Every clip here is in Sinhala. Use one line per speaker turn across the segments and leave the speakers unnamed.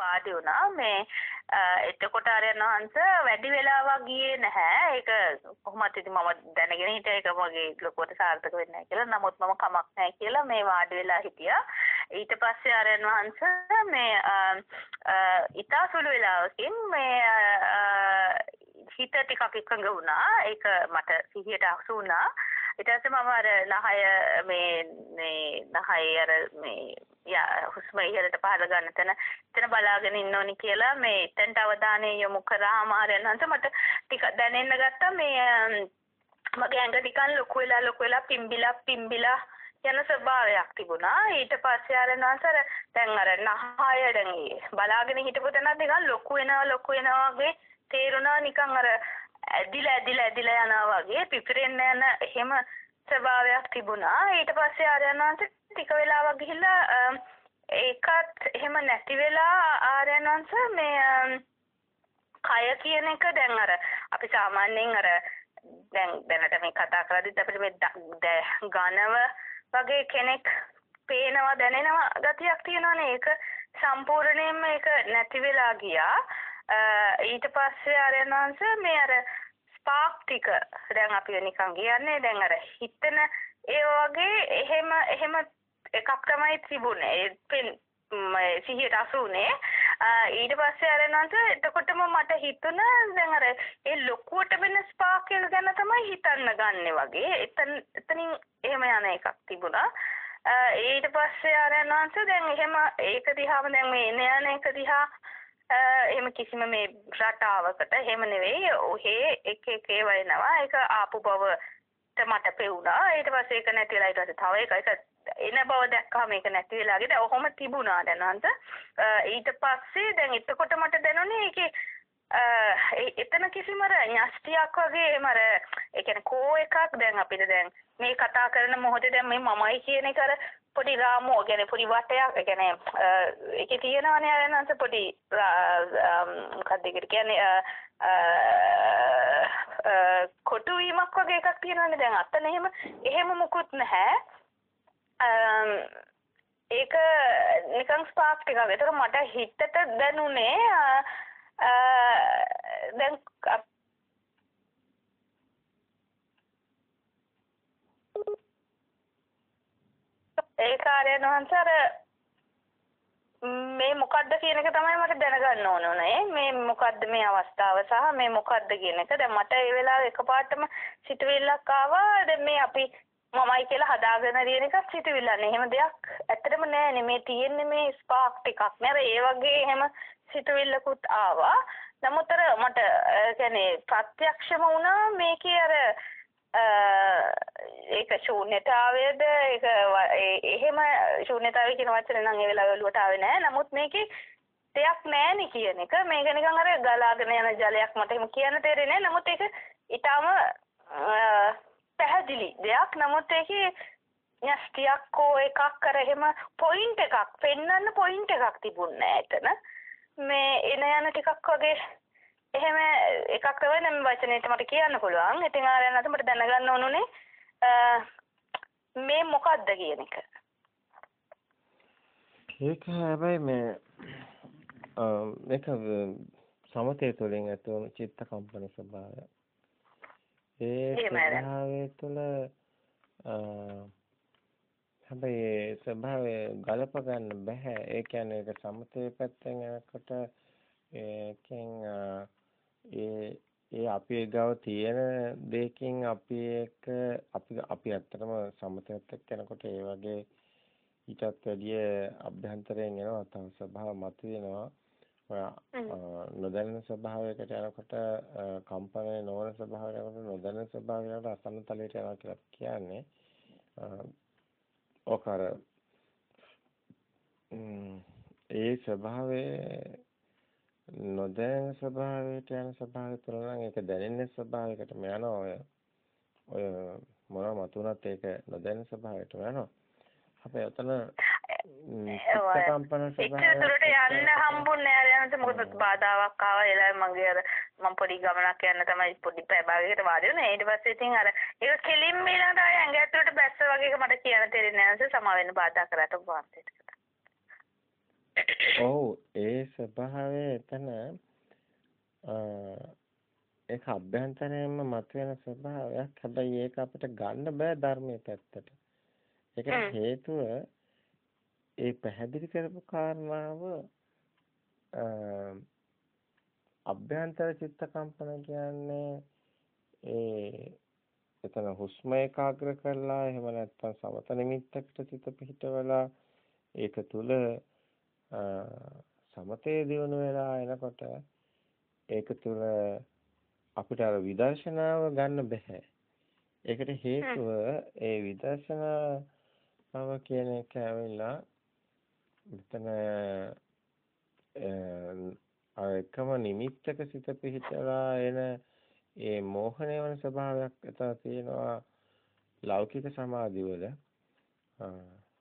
වාඩි වුණා. මේ එතකොට ආර්යයන් වහන්සේ වැඩි වෙලාවක් ගියේ නැහැ. ඒක කොහොමද ඉතින් මම දැනගෙන හිටියා. ඒක මගේ ලොකුවට සාර්ථක වෙන්නේ නැහැ කියලා. නමුත් මම කමක් නැහැ කියලා මේ වාඩි වෙලා හිටියා. ඊට පස්සේ ආර්යයන් වහන්සේ මේ ඊට සුළු වෙලාවකින් මේ හිත ටිකක් එකඟ වුණා. ඒක මට සිහියට අසු වුණා. ඊට පස්සේ මම අර නහය මේ මේ නහය අර මේ යා හුස්ම ඉහළට පහළ ගන්න තැන එතන බලාගෙන ඉන්න ඕනි කියලා මේ එතනට අවධානය යොමු කරාම ආරයන්හන්ස මට ටික දැනෙන්න ගත්තා. මේ මගේ ඇඟ ටිකක් ලොකු වෙලා ලොකු වෙලා පිම්බිලා පිම්බිලා යන ස්වභාවයක් තිබුණා. ඊට පස්සේ ආරයන්හන්ස දැන් අර නහය දැන් බලාගෙන හිටපු තැන ටිකක් ලොකු වෙනවා ලොකු වෙනවා වගේ තේරුණා. නිකන් අර ඇදිලා ඇදිලා ඇදිලා යනවා වගේ පිපිරෙන්න යන එහෙම ස්වභාවයක් තිබුණා. ඊට පස්සේ ආර්යනාන්ත ටික වෙලාවක් ගිහිල්ලා ඒකත් එහෙම නැති වෙලා ආර්යනාන්ත මේ කය කියන එක දැන් අර අපි සාමාන්‍යයෙන් අර දැන් දැනට මේ කතා කරද්දිත් අපිට මේ ඝනව වගේ කෙනෙක් පේනවා දැනෙනවා ගතියක් තියෙනවනේ. ඒක සම්පූර්ණයෙන්ම ඒක නැති වෙලා ගියා. ඊට පස්සේ ආරයන්වංශ මේ අර ස්පාක් ටික දැන් අපි නිකන් කියන්නේ දැන් අර හිතන ඒ වගේ එහෙම එහෙම එකක් තමයි තිබුණේ. සිහියට අසුනේ. ඊට පස්සේ ආරයන්වංශ එතකොටම මට හිතුණ දැන් අර ඒ ලොකුවට වෙන ස්පාක් එක ගැන තමයි හිතන්න ගන්නෙ වගේ. එතන එතනින් එහෙම යන එකක් තිබුණා. ඊට පස්සේ ආරයන්වංශ දැන් එහෙම ඒක දිහාම දැන් මේ එන යන එක දිහා එහෙම කිසිම මේ රටාවකට එහෙම නෙවෙයි. ඔහේ එක එක ඒවා එනවා. ඒක ආපු බවට මට පෙවුණා ඊට පස්සේ ඒක නැති වෙලා ඊට පස්සේ තව එක. එක එන බව දැක්කම මේක නැති වෙලා ගියා ඔහොම තිබුණා දැනන්ත. ඊට පස්සේ දැන් එතකොට මට දැනුනේ ඒකේ එතන කිසිම ඥාස්තියක් වගේ එහෙම අර ඒ කියන්නේ කෝ එකක් දැන් අපිට දැන් මේ කතා කරන මොහොතේ දැන් මේ මමයි කියන එක අර පොඩි රාමුව කියන්නේ පොඩි වටයක් ඒ කියන්නේ ඒකේ තියෙනවනේ අරනන්ස පොඩි මොකක්ද ඒකට කියන්නේ කොටු වීමක් වගේ එකක් තියෙනවනේ දැන් අතන එහෙම එහෙම මුකුත් නැහැ ඒක නිකන් ස්පාක් ටිකක්. ඒතර මට හිතට දැනුනේ දැන් ඒ කාර්යයන් වහන්සේ අර මේ මොකද්ද කියන එක තමයි මට දැනගන්න ඕන උනේ. මේ මොකද්ද මේ අවස්ථාව සහ මේ මොකද්ද කියන එක. දැන් මට ඒ වෙලාවේ එකපාරටම සිතුවිල්ලක් ආවා. දැන් මේ අපි මමයි කියලා හදාගෙන තියෙන එකක් සිතුවිල්ලන්නේ එහෙම දෙයක් ඇත්තටම නෑනේ මේ තියෙන්නේ මේ ස්පාක් ටිකක් නේද ඒ වගේ එහෙම සිතුවිල්ලකුත් ආවා. නමුත් අර මට කියන්නේ ප්‍රත්‍යක්ෂම වුණා මේකේ අර ඒක ශූන්‍යතාවයද ඒක එහෙම ශූන්‍යතාවය කියන වචනේ නම් ඒ වෙලාවේ ඔළුවට ආවේ නැහැ. නමුත් මේකේ දෙයක් නැහෙනි කියන එක මේක නිකන් අර ගලාගෙන යන ජලයක් මට එහෙම කියන්න තේරෙන්නේ නැහැ. නමුත් ඒක ඊටාම පැහැදිලි දෙයක්. නමුත් ඒකේ න්‍යෂ්ටියක් කෝ එකක් කර එහෙම පොයින්ට් එකක් පෙන්වන්න පොයින්ට් එකක් තිබුණේ නැහැ එතන. මේ එන යන ටිකක් වගේ එහෙම එකක් තමයි නම් වචනේට මට කියන්න පුළුවන්. ඉතින් ආරයන් අත මට දැනගන්න ඕනුනේ මේ මොකද්ද කියන එක.
ඒක හැබැයි මේ මේක සමතේ තුළින් ඇතිවන චිත්ත කම්පන ස්වභාවය. ඒ ස්වභාවය තුළ හැබැයි ස්වභාවය ගලප ගන්න බෑ. ඒ කියන්නේ ඒක සමතේ පැත්තෙන් යනකොට ඒකෙන් ඒ ඒ අපේ ගාව තියෙන දෙයකින් අපි එක අපි අපි ඇත්තටම සමතයත් එක්ක යනකොට ඒ වගේ ඊටත් වැඩිය අභ්‍යන්තරයෙන් එනවා තව ස්වභාව මතුවෙනවා. නොදැනෙන ස්වභාවයකට යනකොට කම්පණය නොවන ස්වභාවයකට නොදැනෙන ස්වභාවයකට අසන්න තලයට යනවා කියලා කියන්නේ. ඔකර ඒ ස්වභාවයේ නොදැනෙන ස්වභාවයට යන ස්වභාවය තුළ නම් ඒක දැනෙන ස්වභාවයකටම යනවා. ඔය ඔය මොනවා මතුණත් ඒක නොදැනෙන ස්වභාවයටම යනවා. අපේ එතන
කම්පන ස්වභාවය යන්න හම්බුන්නේ නැහැ යනත මොකද බාධාවක් ආවා? එලා මගේ අර මම පොඩි ගමනක් යන්න තමයි පොඩි පැය භාගයකට වාඩි වුණේ. ඊට පස්සේ ඉතින් අර ඒක කෙලින්ම ඊළඟට ආය ඇඟ ඇතුළට බැස්ස වගේ මට කියන්න තේරෙන්නේ නැහැ. සමා වෙන්න බාධා කරාට වාස්තේට
ඔව් ඒ ස්වභාවය එතන ඒක අභ්‍යන්තරයෙන්ම මතුවෙන ස්වභාවයක්. හැබැයි ඒක අපිට ගන්න බෑ ධර්මයේ පැත්තට. ඒකට හේතුව ඒ පැහැදිලි කරපු කාරණාව අභ්‍යන්තර චිත්ත කම්පන කියන්නේ ඒ එතන හුස්ම ඒකාග්‍ර කරලා එහෙම නැත්නම් සමත නිමිත්තකට සිත පිහිටවලා ඒක තුල සමතේ දිනු වෙලා එනකොට ඒක තුල අපිට අර විදර්ශනාව ගන්න බෑ. ඒකට හේතුව ඒ විදර්ශනාව කියන එක ඇවිල්ලා මෙතන එකම නිමිත්තක සිත පිහිටලා එන ඒ මෝහණය වෙන ස්වභාවයක් එතන තියෙනවා ලෞකික සමාධිවල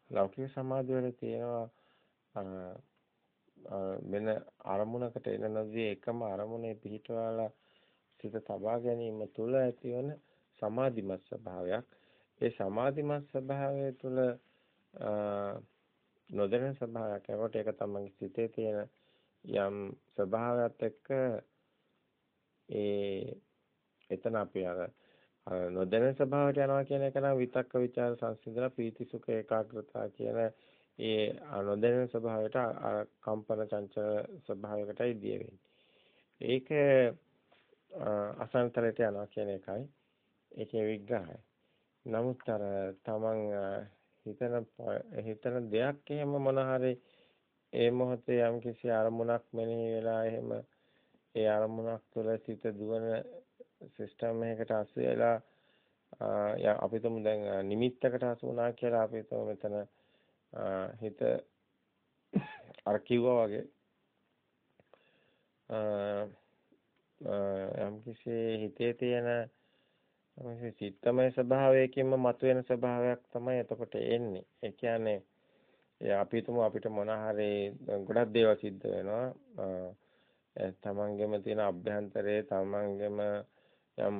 ලෞකික සමාධිවල තියෙනවා වෙන අරමුණකට එන නොදී එකම අරමුණේ පිහිටවලා සිත තබා ගැනීම තුළ ඇතිවන සමාධිමත් ස්වභාවයක්. ඒ සමාධිමත් ස්වභාවය තුළ නොදැනෙන ස්වභාවයක් ඒකට ඒක තමයි සිතේ තියෙන යම් ස්වභාවයත් එක්ක ඒ එතන අපි අර නොදැනෙන ස්වභාවයට යනවා කියන එක නම් විතක්ක ਵਿਚාර සංසිඳන පීති සුඛ ඒකාග්‍රතාව කියන ඒ නොදැනෙන ස්වභාවයට කම්පන චංචල ස්වභාවයකටයි දිය වෙන්නේ. ඒක අසංතරයට යනවා කියන එකයි ඒකේ විග්‍රහය. නමුත් අර තමන් හිතන හිතන දෙයක් එහෙම මොන හරි ඒ මොහොතේ යම් කිසි අරමුණක් මෙනෙහි වෙලා එහෙම ඒ අරමුණක් තුළ සිත දුවන සිස්ටම් එකකට අසු වෙලා අපි තුමු දැන් නිමිත්තකට අසු වුණා කියලා අපි තුමු මෙතන හිත අර කිව්වා වගේ යම් කිසි හිතේ තියෙන චිත්තමය ස්වභාවයකින්ම මතුවෙන ස්වභාවයක් තමයි එතකොට එන්නේ. ඒ කියන්නේ අපි තුමු අපිට මොන හරි ගොඩක් දේවල් සිද්ධ වෙනවා. තමන්ගෙම තියෙන අභ්‍යන්තරයේ තමන්ගෙම යම්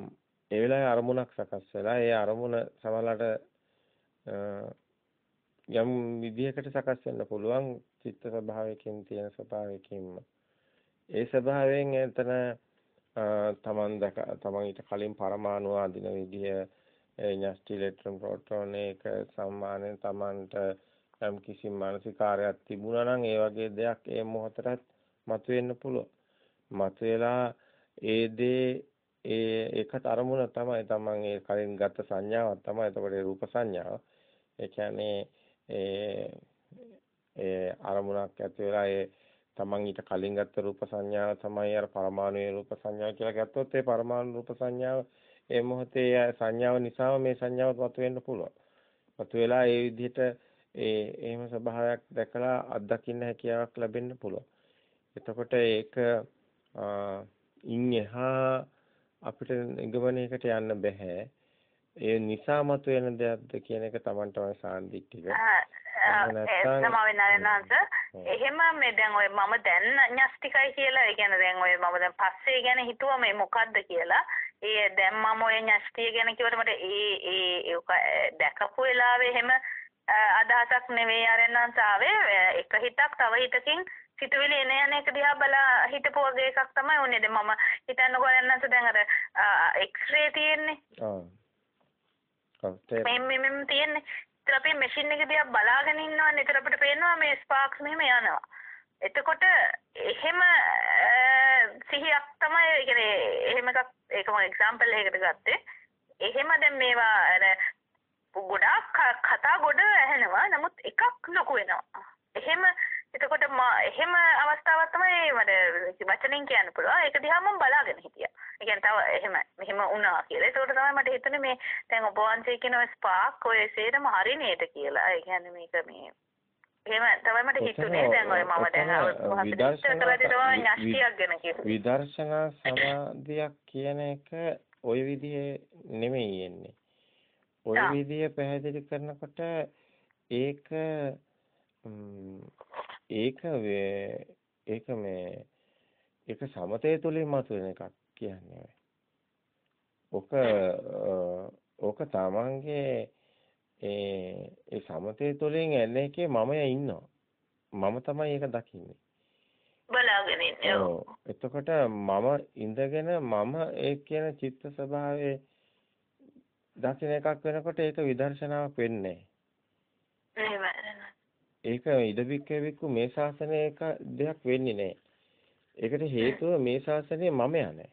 ඒ වෙලාවේ අරමුණක් සකස් වෙලා ඒ අරමුණ සමහරලාට යම් විදියකට සකස් වෙන්න පුළුවන් චිත්ත ස්වභාවයකින් තියෙන ස්වභාවයකින්ම ඒ ස්වභාවයෙන් එතන තමන් දැක තමන් ඊට කලින් පරමාණු ආදින විදිය න්‍යෂ්ටි ඉලෙක්ට්‍රෝන ප්‍රෝටෝන එක සම්මානයෙන් තමන්ට යම් කිසි මානසිකාරයක් තිබුණා නම් ඒ වගේ දෙයක් ඒ මොහොතට මතුවෙන්න පුළුවන්. මතුවලා ඒ දේ ඒ ඒකට අරමුණ තමයි තමන් ඒ කලින් ගත්ත සංඥාවක් තමයි එතකොට රූප සංඥාව. ඒ කියන්නේ ඒ ඒ අරමුණක් ඇති වෙලා ඒ තමන් ඊට කලින් ගත්ත රූප සංඥාව තමයි අර පරමාණුයේ රූප සංඥාව කියලා ගත්තොත් ඒ පරමාණු රූප සංඥාව ඒ මොහොතේ සංඥාව නිසාම මේ සංඥාව මතුවෙන්න පුළුවන්. මතුවලා ඒ විදිහට ඒ එහෙම ස්වභාවයක් දැකලා අත්දකින්න හැකියාවක් ලැබෙන්න පුළුවන්. එතකොට ඒක ඉන් එහා අපිට නිගමනයකට යන්න බෑ. ඒ නිසා මතුවෙන දෙයක්ද කියන එක Taman තමයි සාන්දිටික.
එහෙම මේ දැන් ඔය මම දැන් ඥස්තිකයි කියලා ඒ කියන්නේ දැන් ඔය මම දැන් පස්සේ ගැන හිතුවා මේ මොකද්ද කියලා. ඒ දැන් මම ඔය ඥස්තිය ගැන කිව්වට මට ඒ ඒ දැකපු වෙලාවේ එහෙම අදහසක් නෙවෙයි ආරයන්වන්ස ආවේ. එක හිතක් තව හිතකින් සිතුවිලි එන යන එක දිහා බලා හිතපු වගේ එකක් තමයි උනේ. දැන් මම හිතන්නකෝ ආරයන්වන්ස දැන් අර එක්ස්රේ තියෙන්නේ.
ඔව්
මෙම් මෙම් තියෙන්නේ ඉතින් අපි මැෂින් එක දිහා බලාගෙන ඉන්නවනේ ඉතින් අපිට පේනවා මේ ස්පාර්ක්ස් මෙහෙම යනවා එතකොට එහෙම සිහියක් තමයි ඒ කියන්නේ එහෙම එකක් ඒකම එක්සැම්පල් එකකට ගත්තේ එහෙම දැන් මේවා අර ගොඩාක් කතා ගොඩ ඇහෙනවා. නමුත් එකක් ලොකු වෙනවා. එහෙම එතකොට එහෙම අවස්ථාවක් තමයි මට වචනෙන් කියන්න පුළුවන්. ඒක දිහා මම බලාගෙන හිටියා. ඒ කියන්නේ තව එහෙම මෙහෙම වුණා කියලා. ඒකට තමයි මට හිතුනේ මේ දැන් ඔබ වහන්සේ කියන ස්පාක් ඔය සේරම හරි නේද කියලා. ඒ කියන්නේ මේක මේ එහෙම තමයි මට හිතුනේ දැන් ඔය මම දැන්
විදර්ශනා සමාධියක් කියන එක ওই විදිහේ නෙමෙයි එන්නේ. ওই විදිය පැහැදිලි කරනකොට ඒක ඒක ඒක මේ ඒක සමතය තුලින් මතුවෙන එකක් කියන්නේ. ඔක ඕක තමන්ගේ ඒ ඒ සමතය තුලින් එන එකේ මමය ඉන්නවා. මම තමයි ඒක දකින්නේ.
බලාගෙන ඉන්නේ. ඔව්.
එතකොට මම ඉඳගෙන මම ඒ කියන චිත්ත ස්වභාවයේ දකින්න එකක් වෙනකොට ඒක විදර්ශනාවක් වෙන්නේ ඒක ඉදබික්කේ වික්කු මේ ශාසනයේ එක දෙයක් වෙන්නේ නැහැ. ඒකට හේතුව මේ ශාසනයේ මම යන්නේ.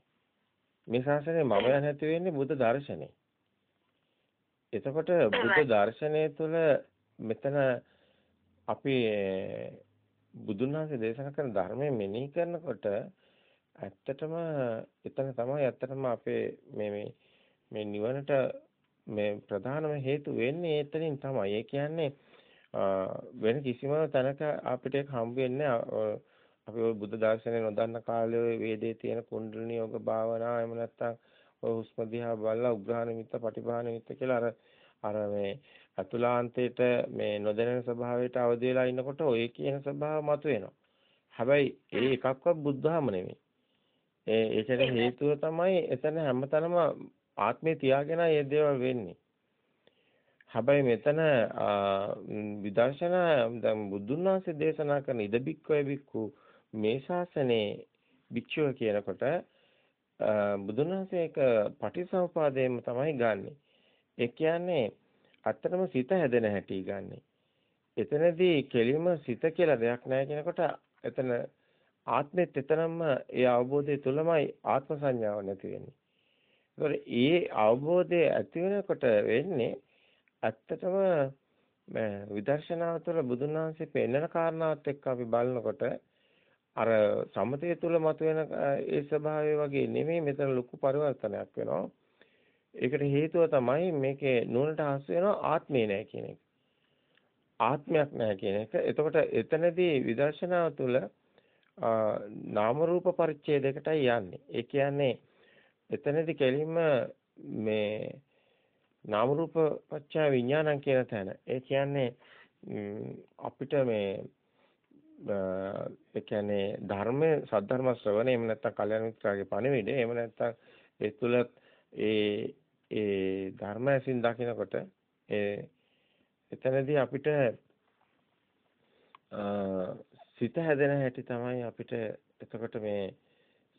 මේ ශාසනයේ මම නැති වෙන්නේ බුද්ධ දර්ශනේ. එතකොට බුද්ධ දර්ශනය තුළ මෙතන අපි බුදුන් වහන්සේ දේශනා කරන ධර්මයේ මෙනෙහි කරනකොට ඇත්තටම එතන තමයි ඇත්තටම අපේ මේ මේ මේ නිවනට මේ ප්‍රධානම හේතු වෙන්නේ එතනින් තමයි. ඒ කියන්නේ වෙන කිසිම තැනක අපිට හම්බ වෙන්නේ අපි ওই බුද්ධ දර්ශනේ නොදන්න කාලේ ওই වේදේ තියෙන කුණ්ඩලිනී යෝග භාවනා එහෙම නැත්නම් ඔය හුස්ම දිහා බලලා උග්‍රහ නිමිත්ත පටිභා නිමිත්ත කියලා අර අර මේ අතුලාන්තයට මේ නොදැනෙන ස්වභාවයට අවදි වෙලා ඉන්නකොට ඔය කියන ස්වභාව මතුවෙනවා. හැබැයි ඒ එකක්වත් බුද්ධහම නෙමෙයි. ඒ ඒකට හේතුව තමයි එතන හැමතැනම ආත්මේ තියාගෙන මේ දේවල් වෙන්නේ. හැබැයි මෙතන විදර්ශනා දැන් බුදුන් වහන්සේ දේශනා කරන ඉදබික්කෝ බික්කු මේ ශාසනයේ භික්ෂුව කියනකොට බුදුන් වහන්සේ ඒක පටිසමුපාදයෙන්ම තමයි ගන්නෙ. ඒ කියන්නේ ඇත්තටම සිත හැදෙන හැටි ගන්නෙ. එතනදී කෙලින්ම සිත කියලා දෙයක් නැහැ කියනකොට එතන ආත්මෙත් එතනම ඒ අවබෝධය තුළමයි ආත්ම සංඥාව නැති වෙන්නේ. ඒතකොට ඒ අවබෝධය ඇති වෙනකොට වෙන්නේ ඇත්තටම විදර්ශනාව තුළ බුදුන් වහන්සේ පෙන්වන කාරණාවත් එක්ක අපි බලනකොට අර සමතය තුළ මතුවෙන ඒ ස්වභාවය වගේ නෙමෙයි මෙතන ලොකු පරිවර්තනයක් වෙනවා. ඒකට හේතුව තමයි මේකේ නුවණට හසු වෙනවා ආත්මේ නැහැ කියන එක. ආත්මයක් නැහැ කියන එක. එතකොට එතනදී විදර්ශනාව තුළ නාම රූප පරිච්ඡේදයකටයි යන්නේ. ඒ කියන්නේ එතනදී කෙලින්ම මේ නාම රූප පත්‍ය විඥානං කියන තැන. ඒ කියන්නේ අපිට මේ ඒ කියන්නේ ධර්මයේ සද්ධර්ම ශ්‍රවණය එහෙම නැත්නම් කල්‍යාණ මිත්‍රාගේ පණිවිඩය එහෙම නැත්නම් ඒ තුල ඒ ඒ ධර්ම ඇසින් දකිනකොට ඒ එතනදී අපිට සිත හැදෙන හැටි තමයි අපිට එතකොට මේ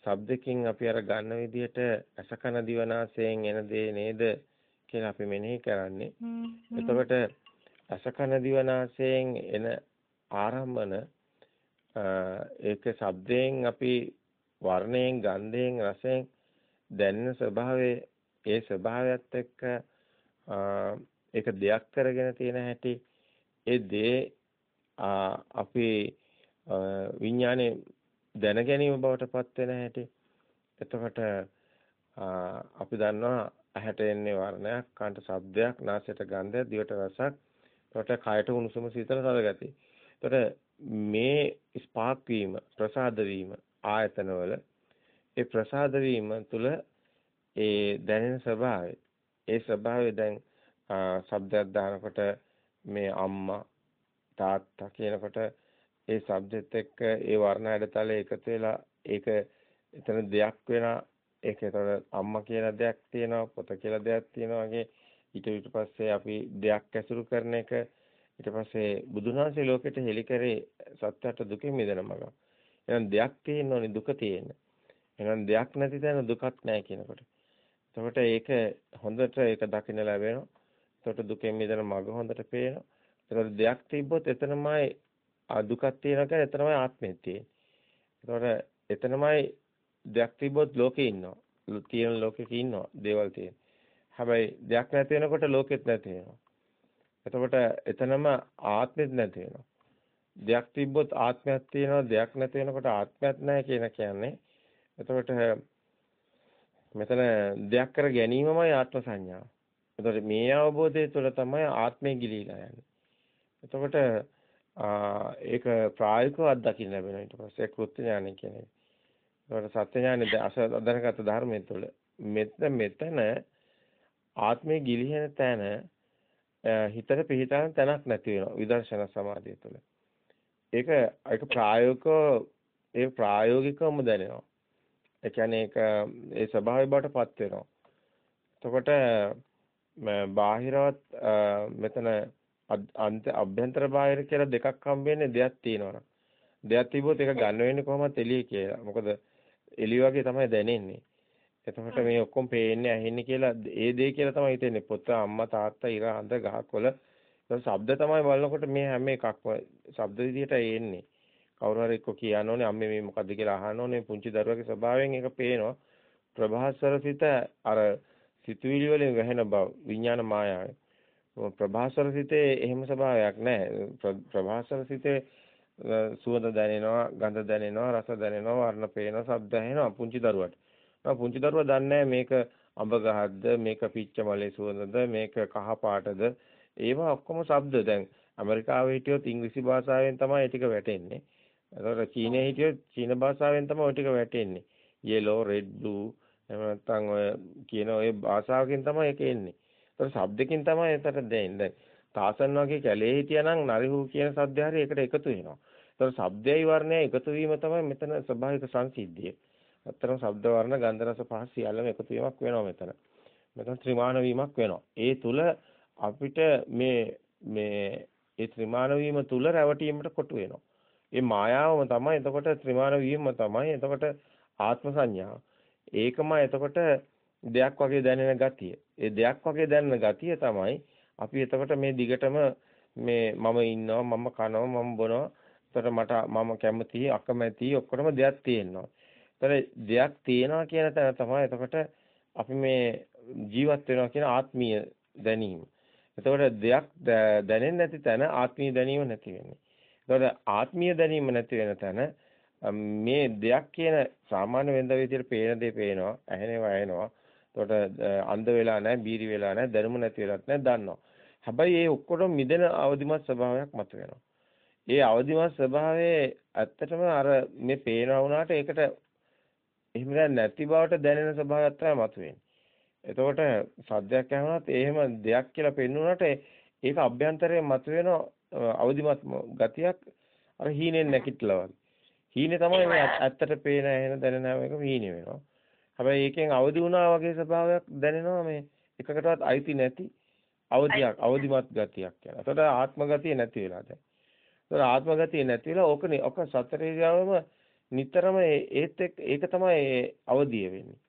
ශබ්දකින් අපි අර ගන්න විදිහට අසකන දිවනාසයෙන් එන දේ නේද කියලා අපි මෙනෙහි කරන්නේ. එතකොට අසකන දිවනාසයෙන් එන ආරම්භන ඒක ශබ්දයෙන් අපි වර්ණයෙන් ගන්ධයෙන් රසයෙන් දැනෙන ස්වභාවයේ ඒ ස්වභාවයත් එක්ක ඒක දෙයක් කරගෙන තියෙන හැටි. ඒ දේ අපි විඥානේ දැන ගැනීම බවට පත් වෙන හැටි. එතකොට අපි දන්නවා ඇහැට එන්නේ වර්ණයක් කනට ශබ්දයක් නාසයට ගන්ධයක් දිවට රසක්. එතකොට කයට උණුසුම සීතල තද ගතිය. එතකොට මේ ස්පාක් වීම ප්‍රසාද වීම ආයතනවල ඒ ප්‍රසාද වීම තුල ඒ දැනෙන ස්වභාවය. ඒ ස්වභාවය දැන් ශබ්දයක් දානකොට මේ අම්මා තාත්තා කියනකොට ඒ ශබ්දෙත් එක්ක ඒ වර්ණ හැඩතල එකතු වෙලා ඒක එතන දෙයක් වෙන. ඒක ඒතර අම්මා කියලා දෙයක් තියෙනවා පොත කියලා දෙයක් තියෙනවා වගේ. ඊට ඊට පස්සේ අපි දෙයක් ඇසුරු කරන එක ඊට පස්සේ බුදුන් වහන්සේ ලෝකෙට හෙළි කරේ සත්‍යයට දුකෙන් මිදෙන මඟ. එහෙනම් දෙයක් තියෙන්න ඕනේ දුක තියෙන්න. එහෙනම් දෙයක් නැති තැන දුකක් නැහැ කියනකොට. එතකොට ඒක හොඳට ඒක දකින්න ලැබෙනවා. එතකොට දුකෙන් මිදෙන මඟ හොඳට පේනවා. එතකොට දෙයක් තිබ්බොත් එතනමයි දුකක් තියෙනවා කියන්නේ එතනමයි ආත්මය තියෙන්නේ. එතකොට එතනමයි දෙයක් තිබ්බොත් ලෝකේ ඉන්නවා. තියෙන ලෝකෙක ඉන්නවා. දේවල් තියෙන. හැබැයි දෙයක් නැති වෙනකොට ලෝකෙත් නැති වෙනවා. එතකොට එතනම ආත්මෙත් නැති වෙනවා. දෙයක් තිබ්බොත් ආත්මයක් තියෙනවා දෙයක් නැති වෙනකොට ආත්මයක් නැහැ කියන කියන්නේ. එතකොට මෙතන දෙයක් කර ගැනීමමයි ආත්ම සංඥාව. එතකොට මේ අවබෝධය තුළ තමයි ආත්මය ගිලීලා යන්නේ. එතකොට ඒක ප්‍රායෝගිකව අත්දකින්න ලැබෙනවා ඊට පස්සේ කෘත්‍ය ඥානය කියන්නේ. එතකොට සත්‍ය ඥානෙ අසදනගත ධර්මයේ තුළ මෙතන මෙතන ආත්මය ගිලිහෙන තැන හිතට පිහිටන තැනක් නැති වෙනවා විදර්ශනා සමාධිය තුළ. ඒක ඒක ප්‍රායෝගිකව ඒ ප්‍රායෝගිකවම දැනෙනවා. ඒ කියන්නේ ඒක ඒ ස්වභාවය බවට පත් වෙනවා. එතකොට බාහිරවත් මෙතන අන්ත අභ්‍යන්තර බාහිර කියලා දෙකක් හම්බෙන්නේ දෙයක් තියෙනවා. දෙයක් තිබුවොත් ඒක ගන්න වෙන්නේ කොහොමද එළිය කියලා. මොකද එළිය වගේ තමයි දැනෙන්නේ. එතකොට මේ ඔක්කොම පේන්නේ ඇහෙන්නේ කියලා ඒ දේ කියලා තමයි හිතෙන්නේ. පොත අම්මා තාත්තා ඉර හඳ ගහකොළ ශබ්ද තමයි බලනකොට මේ හැම එකක්ම ශබ්ද විදියට එන්නේ. කවුරු හරි එක්ක කියන්න ඕනේ අම්මේ මේ මොකද්ද කියලා අහන්න ඕනේ පුංචි දරුවගේ ස්වභාවයෙන් ඒක පේනවා. ප්‍රභාස්වර සිත අර සිතුවිලි වලින් වැහෙන බව විඥාන මායාවයි. ප්‍රභාස්වර සිතේ එහෙම ස්වභාවයක් නැහැ. ප්‍රභාස්වර සිතේ සුවඳ දැනෙනවා, ගඳ දැනෙනවා, රස දැනෙනවා, වර්ණ පේනවා, ශබ්ද ඇහෙනවා පුංචි දරුවට. පුංචි දරුවා දන්නේ මේක අඹ ගහක්ද, මේක පිච්ච මලේ සුවඳද, මේක කහ පාටද. ඒවා ඔක්කොම ශබ්ද දැන් ඇමරිකාවේ හිටියොත් ඉංග්‍රීසි භාෂාවෙන් තමයි ඒ ටික වැටෙන්නේ. ඒතකොට චීනයේ හිටියොත් චීන භාෂාවෙන් තමයි ওই ටික වැටෙන්නේ. yellow, red, blue එහෙම නැත්නම් ඔය කියන ඔය භාෂාවකින් තමයි ඒක එන්නේ. ඒතකොට ශබ්දකින් තමයි එතට දෙන්නේ. තාසන් වගේ කැලේ හිටියානම් නරිහු කියන සද්ද හරිය එකට එකතු වෙනවා. ඒතකොට ශබ්දයයි වර්ණයයි එකතු වීම තමයි මෙතන ස්වභාවික සංසිද්ධිය. අත්‍තරම ශබ්ද වර්ණ ගන්ධ රස පහස සියල්ලම එකතු වීමක් වෙනවා මෙතන. මෙතන ත්‍රිමාන වීමක් වෙනවා. ඒ තුල අපිට මේ මේ ඒ ත්‍රිමාන වීම තුල රැවටීමට කොටු වෙනවා. ඒ මායාවම තමයි එතකොට ත්‍රිමාන වීම තමයි එතකොට ආත්ම සංඥාව. ඒකම එතකොට දෙයක් වගේ දැනෙන ගතිය. ඒ දෙයක් වගේ දැනෙන ගතිය තමයි අපි එතකොට මේ දිගටම මේ මම ඉන්නවා මම කනවා මම බොනවා. එතකොට මට මම කැමති අකමැති ඔක්කොම දෙයක් තියෙනවා. එතකොට දෙයක් තියෙනවා කියන තැන තමයි එතකොට අපි මේ ජීවත් වෙනවා කියන ආත්මීය දැනීම. එතකොට දෙයක් දැනෙන්නේ නැති තැන ආත්මීය දැනීම නැති වෙන්නේ. එතකොට ආත්මීය දැනීම නැති වෙන තැන මේ දෙයක් කියන සාමාන්‍ය වෙනද විදියට පේන දේ පේනවා, ඇහෙනවා ඇහෙනවා. එතකොට අන්ධ වෙලා නැහැ, බීරි වෙලා නැහැ, දැනුම නැති වෙලත් නැහැ, දන්නවා. හැබැයි ඒ ඔක්කොම මිදෙන අවදිමත් ස්වභාවයක් මත වෙනවා. ඒ අවදිමත් ස්වභාවයේ ඇත්තටම අර මේ පේනවා වුණාට ඒකට එහෙම නැති බවට දැනෙන ස්වභාවයක් තමයි මතුවෙන්නේ. එතකොට සද්දයක් ඇහුණත් එහෙම දෙයක් කියලා පෙන්වුණාට ඒක අභ්‍යන්තරයෙන් මතුවෙන අවදිමත් ගතියක් අර හීනෙන් නැකිట్లా වගේ. හීනේ තමයි මේ ඇත්තට පේන ඇහෙන දැනෙන එක හීනේ වෙනවා. හැබැයි ඒකෙන් අවදි වුණා වගේ ස්වභාවයක් දැනෙනවා මේ එකකටවත් අයිති නැති අවදියක් අවදිමත් ගතියක් කියලා. එතකොට ආත්ම ගතිය නැති වෙලා දැන්. එතකොට ආත්ම ගතිය නැති වෙලා ඕකනේ ඔක සතරේජාවම නිතරම ඒත් ඒක තමයි අවදිය වෙන්නේ.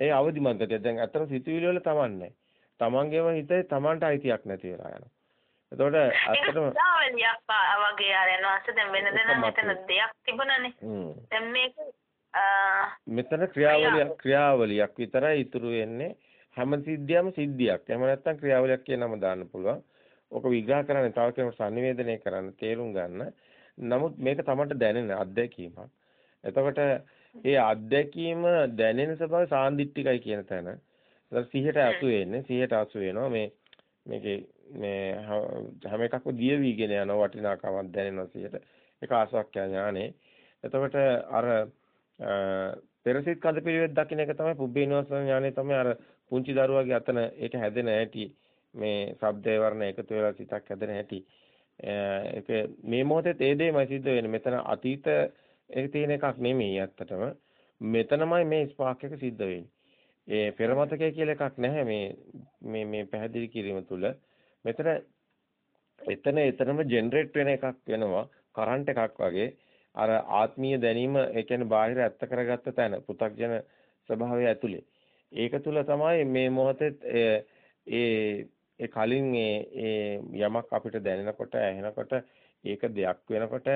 ඒ අවදිමත් ගතිය. දැන් අතන සිතුවිලි වල තමන්නේ. තමන්ගේම හිතේ තමන්ට අයිතියක් නැති වෙලා යනවා. එතකොට
ක්‍රියාවලියක් වගේ ආරයන්වාස දැන් වෙන දෙන මෙතන දෙයක් තිබුණනේ. දැන් මේක
මෙතන ක්‍රියාවලියක් ක්‍රියාවලියක් විතරයි ඉතුරු වෙන්නේ. හැම සිද්ධියම සිද්ධියක්. එහෙම නැත්නම් ක්‍රියාවලියක් කියන නම දාන්න පුළුවන්. ඔක විග්‍රහ කරන්නේ තව කෙනෙකුට sannivedanaya කරන්න තේරුම් ගන්න. නමුත් මේක තමයි දැනෙන අත්දැකීමක්. එතකොට ඒ අත්දැකීම දැනෙන ස්වභාවය සාන්දිටිකයි කියන තැන. සිහියට අසු වෙන්නේ. සිහියට අසු වෙනවා මේ මේකේ මේ හැම එකක්ම දිය වීගෙන යන වටිනාකමක් දැනෙනවා සියට. ඒක ආසවක්ඛ්‍යා ඥානේ. එතකොට අර පෙරසිට කඳ පිළිවෙත් දකින්න එක තමයි පුබ්බේනවසන ඥානේ තමයි අර පුංචි දරුවාගේ අතන ඒක හැදෙන හැටි මේ ශබ්දේ වර්ණ එකතු වෙලා සිතක් හැදෙන හැටි. ඒක මේ මොහොතේ ඒ දෙයමයි සිද්ධ වෙන්නේ. මෙතන අතීත ඒක තියෙන එකක් නෙමෙයි ඇත්තටම. මෙතනමයි මේ ස්පාක් එක සිද්ධ වෙන්නේ. ඒ පෙරමතකය කියලා එකක් නැහැ මේ මේ මේ පැහැදිලි කිරීම තුළ. මෙතන එතන එතනම ජෙනරේට් වෙන එකක් වෙනවා කරන්ට් එකක් වගේ අර ආත්මීය දැනීම ඒ කියන්නේ බාහිර ඇත්ත කරගත්ත තැන පෘථග්ජන ස්වභාවය ඇතුලේ ඒක තුල තමයි මේ මොහොතේ ඒ ඒ කලින් ඒ යමක් අපිට දැනෙනකොට ඇහෙනකොට ඒක දෙයක් වෙනකොට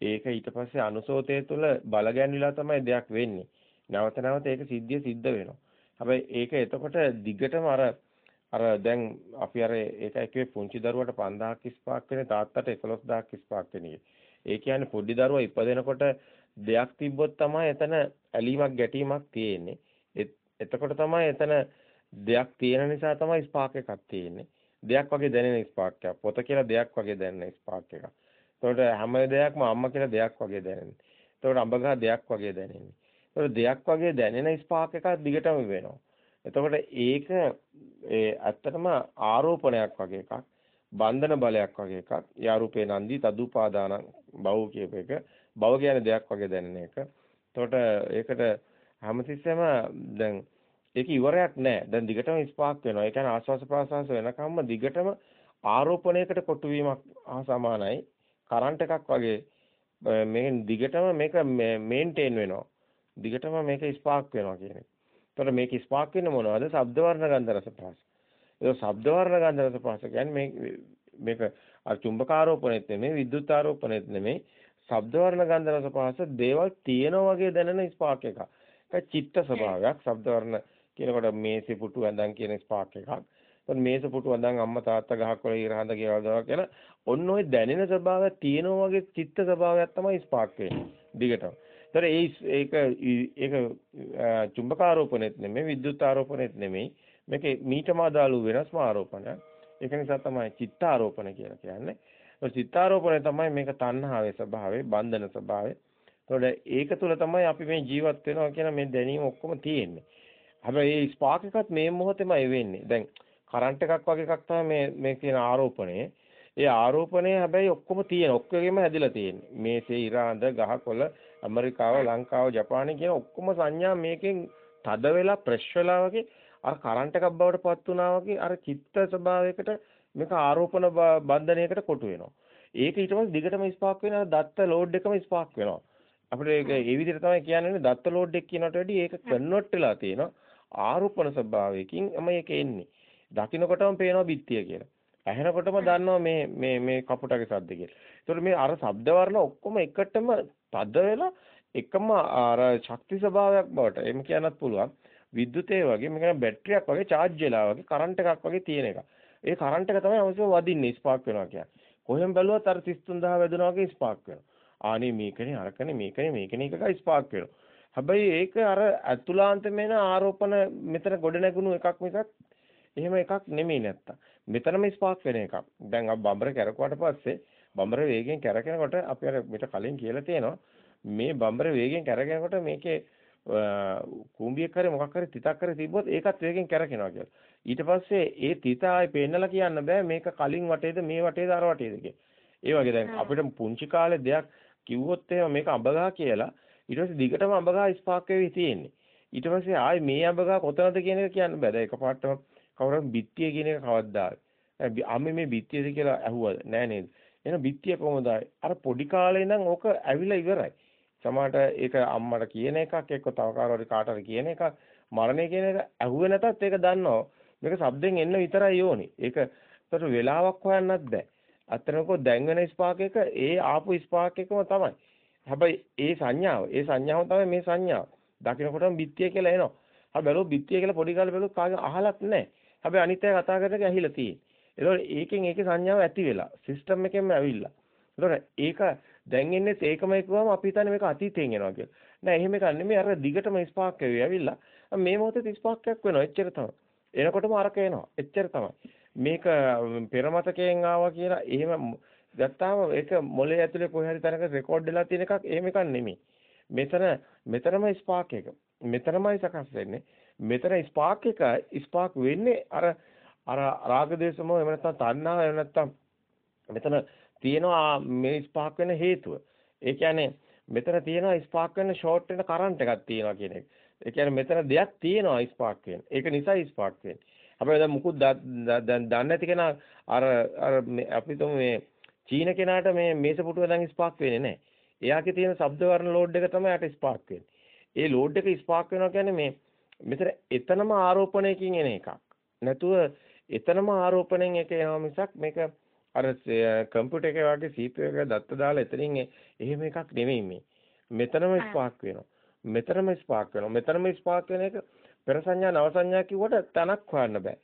ඒක ඊට පස්සේ අනුසෝතය තුළ බලගැන්විලා තමයි දෙයක් වෙන්නේ. නැවත නැවත ඒක සිද්ධිය සිද්ධ වෙනවා. හැබැයි ඒක එතකොට දිගටම අර අර දැන් අපි අර ඒකයි කිව්වේ පුංචි දරුවට 5000ක් ස්පාක් වෙන්නේ තාත්තට 11000ක් ස්පාක් වෙන්නේ. ඒ කියන්නේ පොඩි දරුවා ඉපදෙනකොට දෙයක් තිබ්බොත් තමයි එතන ඇලීමක් ගැටීමක් තියෙන්නේ. එතකොට තමයි එතන දෙයක් තියෙන නිසා තමයි ස්පාක් එකක් තියෙන්නේ. දෙයක් වගේ දැනෙන ස්පාක් එකක්. පොත කියලා දෙයක් වගේ දැනෙන ස්පාක් එකක්. එතකොට හැම දෙයක්ම අම්මා කියලා දෙයක් වගේ දැනෙන්නේ. එතකොට අඹගහ දෙයක් වගේ දැනෙන්නේ. එතකොට දෙයක් වගේ දැනෙන ස්පාක් එකක් දිගටම වෙනවා. එතකොට ඒක ඒ ඇත්තටම ආරෝපණයක් වගේ එකක් බන්ධන බලයක් වගේ එකක් යාරූපේ නන්දි තදුපාදාන බව කියප එක බව කියන්නේ දෙයක් වගේ දැනෙන එක. එතකොට ඒකට හැමතිස්සෙම දැන් ඒක ඉවරයක් නෑ. දැන් දිගටම ස්පාක් වෙනවා. ඒ කියන්නේ ආස්වාස ප්‍රාස්වාස වෙනකම්ම දිගටම ආරෝපණයකට කොටුවීමක් හා සමානයි. කරන්ට් එකක් වගේ මේ දිගටම මේක මේන්ටේන් වෙනවා. දිගටම මේක ස්පාර්ක් වෙනවා කියන එක. එතකොට මේක ස්පාර්ක් වෙන්නේ මොනවද? ශබ්ද වර්ණ ගන්ධ රස පහස. ඒක ශබ්ද වර්ණ ගන්ධ රස පහස කියන්නේ මේ මේක අර චුම්බකාරෝපණෙත් නෙමෙයි විද්‍යුත් ආරෝපණෙත් නෙමෙයි ශබ්ද වර්ණ ගන්ධ රස පහස දේවල් තියෙනවා වගේ දැනෙන ස්පාර්ක් එකක්. ඒක චිත්ත ස්වභාවයක්. ශබ්ද වර්ණ කියනකොට මේසෙ පුටු ඇඳන් කියන ස්පාර්ක් එකක්. එතකොට මේස පුටු ඇඳන් අම්මා තාත්තා ගහක් වල ඉරහඳ ගෙවල් දවා කියලා ඔන්න ඔය දැනෙන ස්වභාවය තියෙනවා වගේ චිත්ත ස්වභාවයක් තමයි ස්පාර්ක් වෙන්නේ. දිගටම. ඒතර ඒ ඒක ඒක චුම්බකාරෝපණෙත් නෙමෙයි විද්‍යුත් ආරෝපණෙත් නෙමෙයි මේක මීටම අදාළු වෙනස්ම ආරෝපණයක්. ඒක නිසා තමයි චිත්තාරෝපණ කියලා කියන්නේ. ඒ චිත්තාරෝපණය තමයි මේක තණ්හාවේ ස්වභාවය, බන්ධන ස්වභාවය. ඒතකොට ඒක තුල තමයි අපි මේ ජීවත් වෙනවා කියන මේ දැනීම ඔක්කොම තියෙන්නේ. හැබැයි මේ ස්පාර්ක් එකත් මේ මොහොතේමයි වෙන්නේ. දැන් කරන්ට් එකක් වගේ එකක් තමයි මේ මේ කියන ආරෝපණය. ඒ ආරෝපණය හැබැයි ඔක්කොම තියෙන ඔක්කොගෙම හැදිලා තියෙන්නේ. මේසේ ඉරාඳ ගහකොළ ඇමරිකාව ලංකාව ජපානය කියන ඔක්කොම සංඥා මේකෙන් තද වෙලා ප්‍රෙෂ් වෙලා වගේ අර කරන්ට් එකක් බවට පත් වුණා වගේ අර චිත්ත ස්වභාවයකට මේක ආරෝපණ බන්ධනයකට කොටු වෙනවා. ඒක ඊට පස්සේ දිගටම ස්පාර්ක් වෙන දත්ත ලෝඩ් එකම ස්පාර්ක් වෙනවා. අපිට ඒක ඒ විදිහට තමයි කියන්නේ දත්ත ලෝඩ් එක කියනට වැඩිය ඒක කන්වර්ට් වෙලා තියෙනවා. ආරෝපණ ස්වභාවයකින් මේක එන්නේ. දකින්නකොටම පේනවා බිත්තිය කියලා. ඇහෙනකොටම දන්නවා මේ මේ මේ කපුටගේ සද්ද කියලා. ඒතකොට මේ අර ශබ්ද වර්ණ ඔක්කොම එකටම තද වෙලා එකම අර ශක්ති ස්වභාවයක් බවට එම් කියන්නත් පුළුවන්. විද්‍යුතේ වගේ මේක බැටරියක් වගේ charge වෙලා වගේ කරන්ට් එකක් වගේ තියෙන එක. ඒ කරන්ට් එක තමයි අවශ්‍යව වදින්නේ ස්පාර්ක් වෙනවා කියන්නේ. කොහෙන් බැලුවත් අර 33000 වැදුනා වගේ ස්පාර්ක් වෙනවා. ආනේ මේකනේ අරකනේ මේකනේ මේකනේ එකයි ස්පාර්ක් වෙනවා. හැබැයි ඒක අර අතුලාන්තමේන ආරෝපණ මෙතන ගොඩ නැගුණු එකක් මිසක් එහෙම එකක් නෙමෙයි නැත්තම්. මෙතනම ස්පාර්ක් වෙන එකක්. දැන් අපි බම්බර කැරකුවාට පස්සේ බම්බර වේගෙන් කැරකෙනකොට අපි අර මිට කලින් කියලා තියෙනවා මේ බම්බර වේගෙන් කැරකෙනකොට මේකේ කුඹියක් හරි මොකක් හරි තිතක් හරි තිබ්බොත් ඒකත් වේගෙන් කැරකෙනවා කියලා. ඊට පස්සේ ඒ තිත ආයේ පේන්නලා කියන්න බෑ මේක කලින් වටේද මේ වටේද අර වටේද කියලා. ඒ වගේ දැන් අපිට පුංචි කාලේ දෙයක් කිව්වොත් එහෙම මේක අඹගහ කියලා ඊට පස්සේ දිගටම අඹගහ ස්පාර්ක් වෙවි තියෙන්නේ. ඊට පස්සේ ආයේ මේ අඹගහ කොතනද කියන එක කියන්න බෑ. දැන් එකපාරටම කවුරුත් බිත්තිය කියන එක කවද්දාද? අම්මේ මේ බිත්තියද කියලා ඇහුවද? නෑ නේද? එහෙනම් බිත්තිය කොහොමද? අර පොඩි කාලේ ඉඳන් ඕක ඇවිල්ලා ඉවරයි. සමහරට ඒක අම්මට කියන එකක් එක්ක තව කාටවත් කාටට කියන එකක් මරණය කියන එක ඇහුවේ නැතත් ඒක දන්නවා. මේක shabden එන්න විතරයි ඕනි. ඒක ඒතර වෙලාවක් හොයන්නත් බෑ. අතරනකො දැන් වෙන ස්පාක් එක ඒ ආපු ස්පාක් එකම තමයි. හැබැයි ඒ සංඥාව, ඒ සංඥාව තමයි මේ සංඥාව. දකින්නකොටම බිත්තිය කියලා එනවා. හැබැයි බැලුව බිත්තිය කියලා පොඩි කාලේ බැලුව කාගෙන් අහලත් නැහැ. හැබැයි අනිත් අය කතා කරන එක ඇහිලා තියෙන්නේ. ඒතකොට ඒකෙන් ඒකේ සංඥාව ඇති වෙලා සිස්ටම් එකෙන්ම ඇවිල්ලා. ඒතකොට ඒක දැන් එන්නේ ඒකම එක්කවම අපි හිතන්නේ මේක අතීතයෙන් එනවා කියලා. නෑ එහෙම එකක් නෙමෙයි අර දිගටම ස්පාක් වෙවි ඇවිල්ලා. මේ මොහොතේ ස්පාක් එකක් වෙනවා. එච්චර තමයි. එනකොටම අරක එනවා. එච්චර තමයි. මේක පෙරමතකයෙන් ආවා කියලා එහෙම ගත්තාම ඒක මොලේ ඇතුලේ කොහේ හරි තැනක රෙකෝඩ් වෙලා තියෙන එකක් එහෙම එකක් නෙමෙයි. මෙතන මෙතනම ස්පාක් එක. මෙතනමයි සකස් වෙන්නේ. මෙතන ස්පාක් එක ස්පාක් වෙන්නේ අර අර රාගදේශම එහෙම නැත්නම් තණ්හාව එහෙම නැත්නම් මෙතන තියෙනවා මේ ස්පාක් වෙන හේතුව. ඒ කියන්නේ මෙතන තියෙනවා ස්පාක් වෙන ෂෝට් වෙන කරන්ට් එකක් තියෙනවා කියන එක. ඒ කියන්නේ මෙතන දෙයක් තියෙනවා ස්පාක් වෙන. ඒක නිසා ස්පාක් වෙන්නේ. හැබැයි දැන් මුකුත් දැන් දන්නේ නැති කෙනා අර අර අපි තුමු මේ චීන කෙනාට මේ මේස පුටුව දැන් ස්පාක් වෙන්නේ නැහැ. එයාගේ තියෙන ශබ්ද වර්ණ ලෝඩ් එක තමයි යට ස්පාක් වෙන්නේ. ඒ ලෝඩ් එක ස්පාක් වෙනවා කියන්නේ මේ මෙතන එතනම ආරෝපණයකින් එන එකක්. නැතුව එතනම ආරෝපණයෙන් එක එනවා මිසක් මේක අර කම්පියුටර් එකේ වගේ CPU එක දත්ත දාලා එතනින් එහෙම එකක් නෙමෙයි මේ. මෙතනම ස්පාර්ක් වෙනවා. මෙතනම ස්පාර්ක් වෙනවා. මෙතනම ස්පාර්ක් වෙන එක පෙර සංඥා නව සංඥා කිව්වට තනක් හොයන්න බෑ.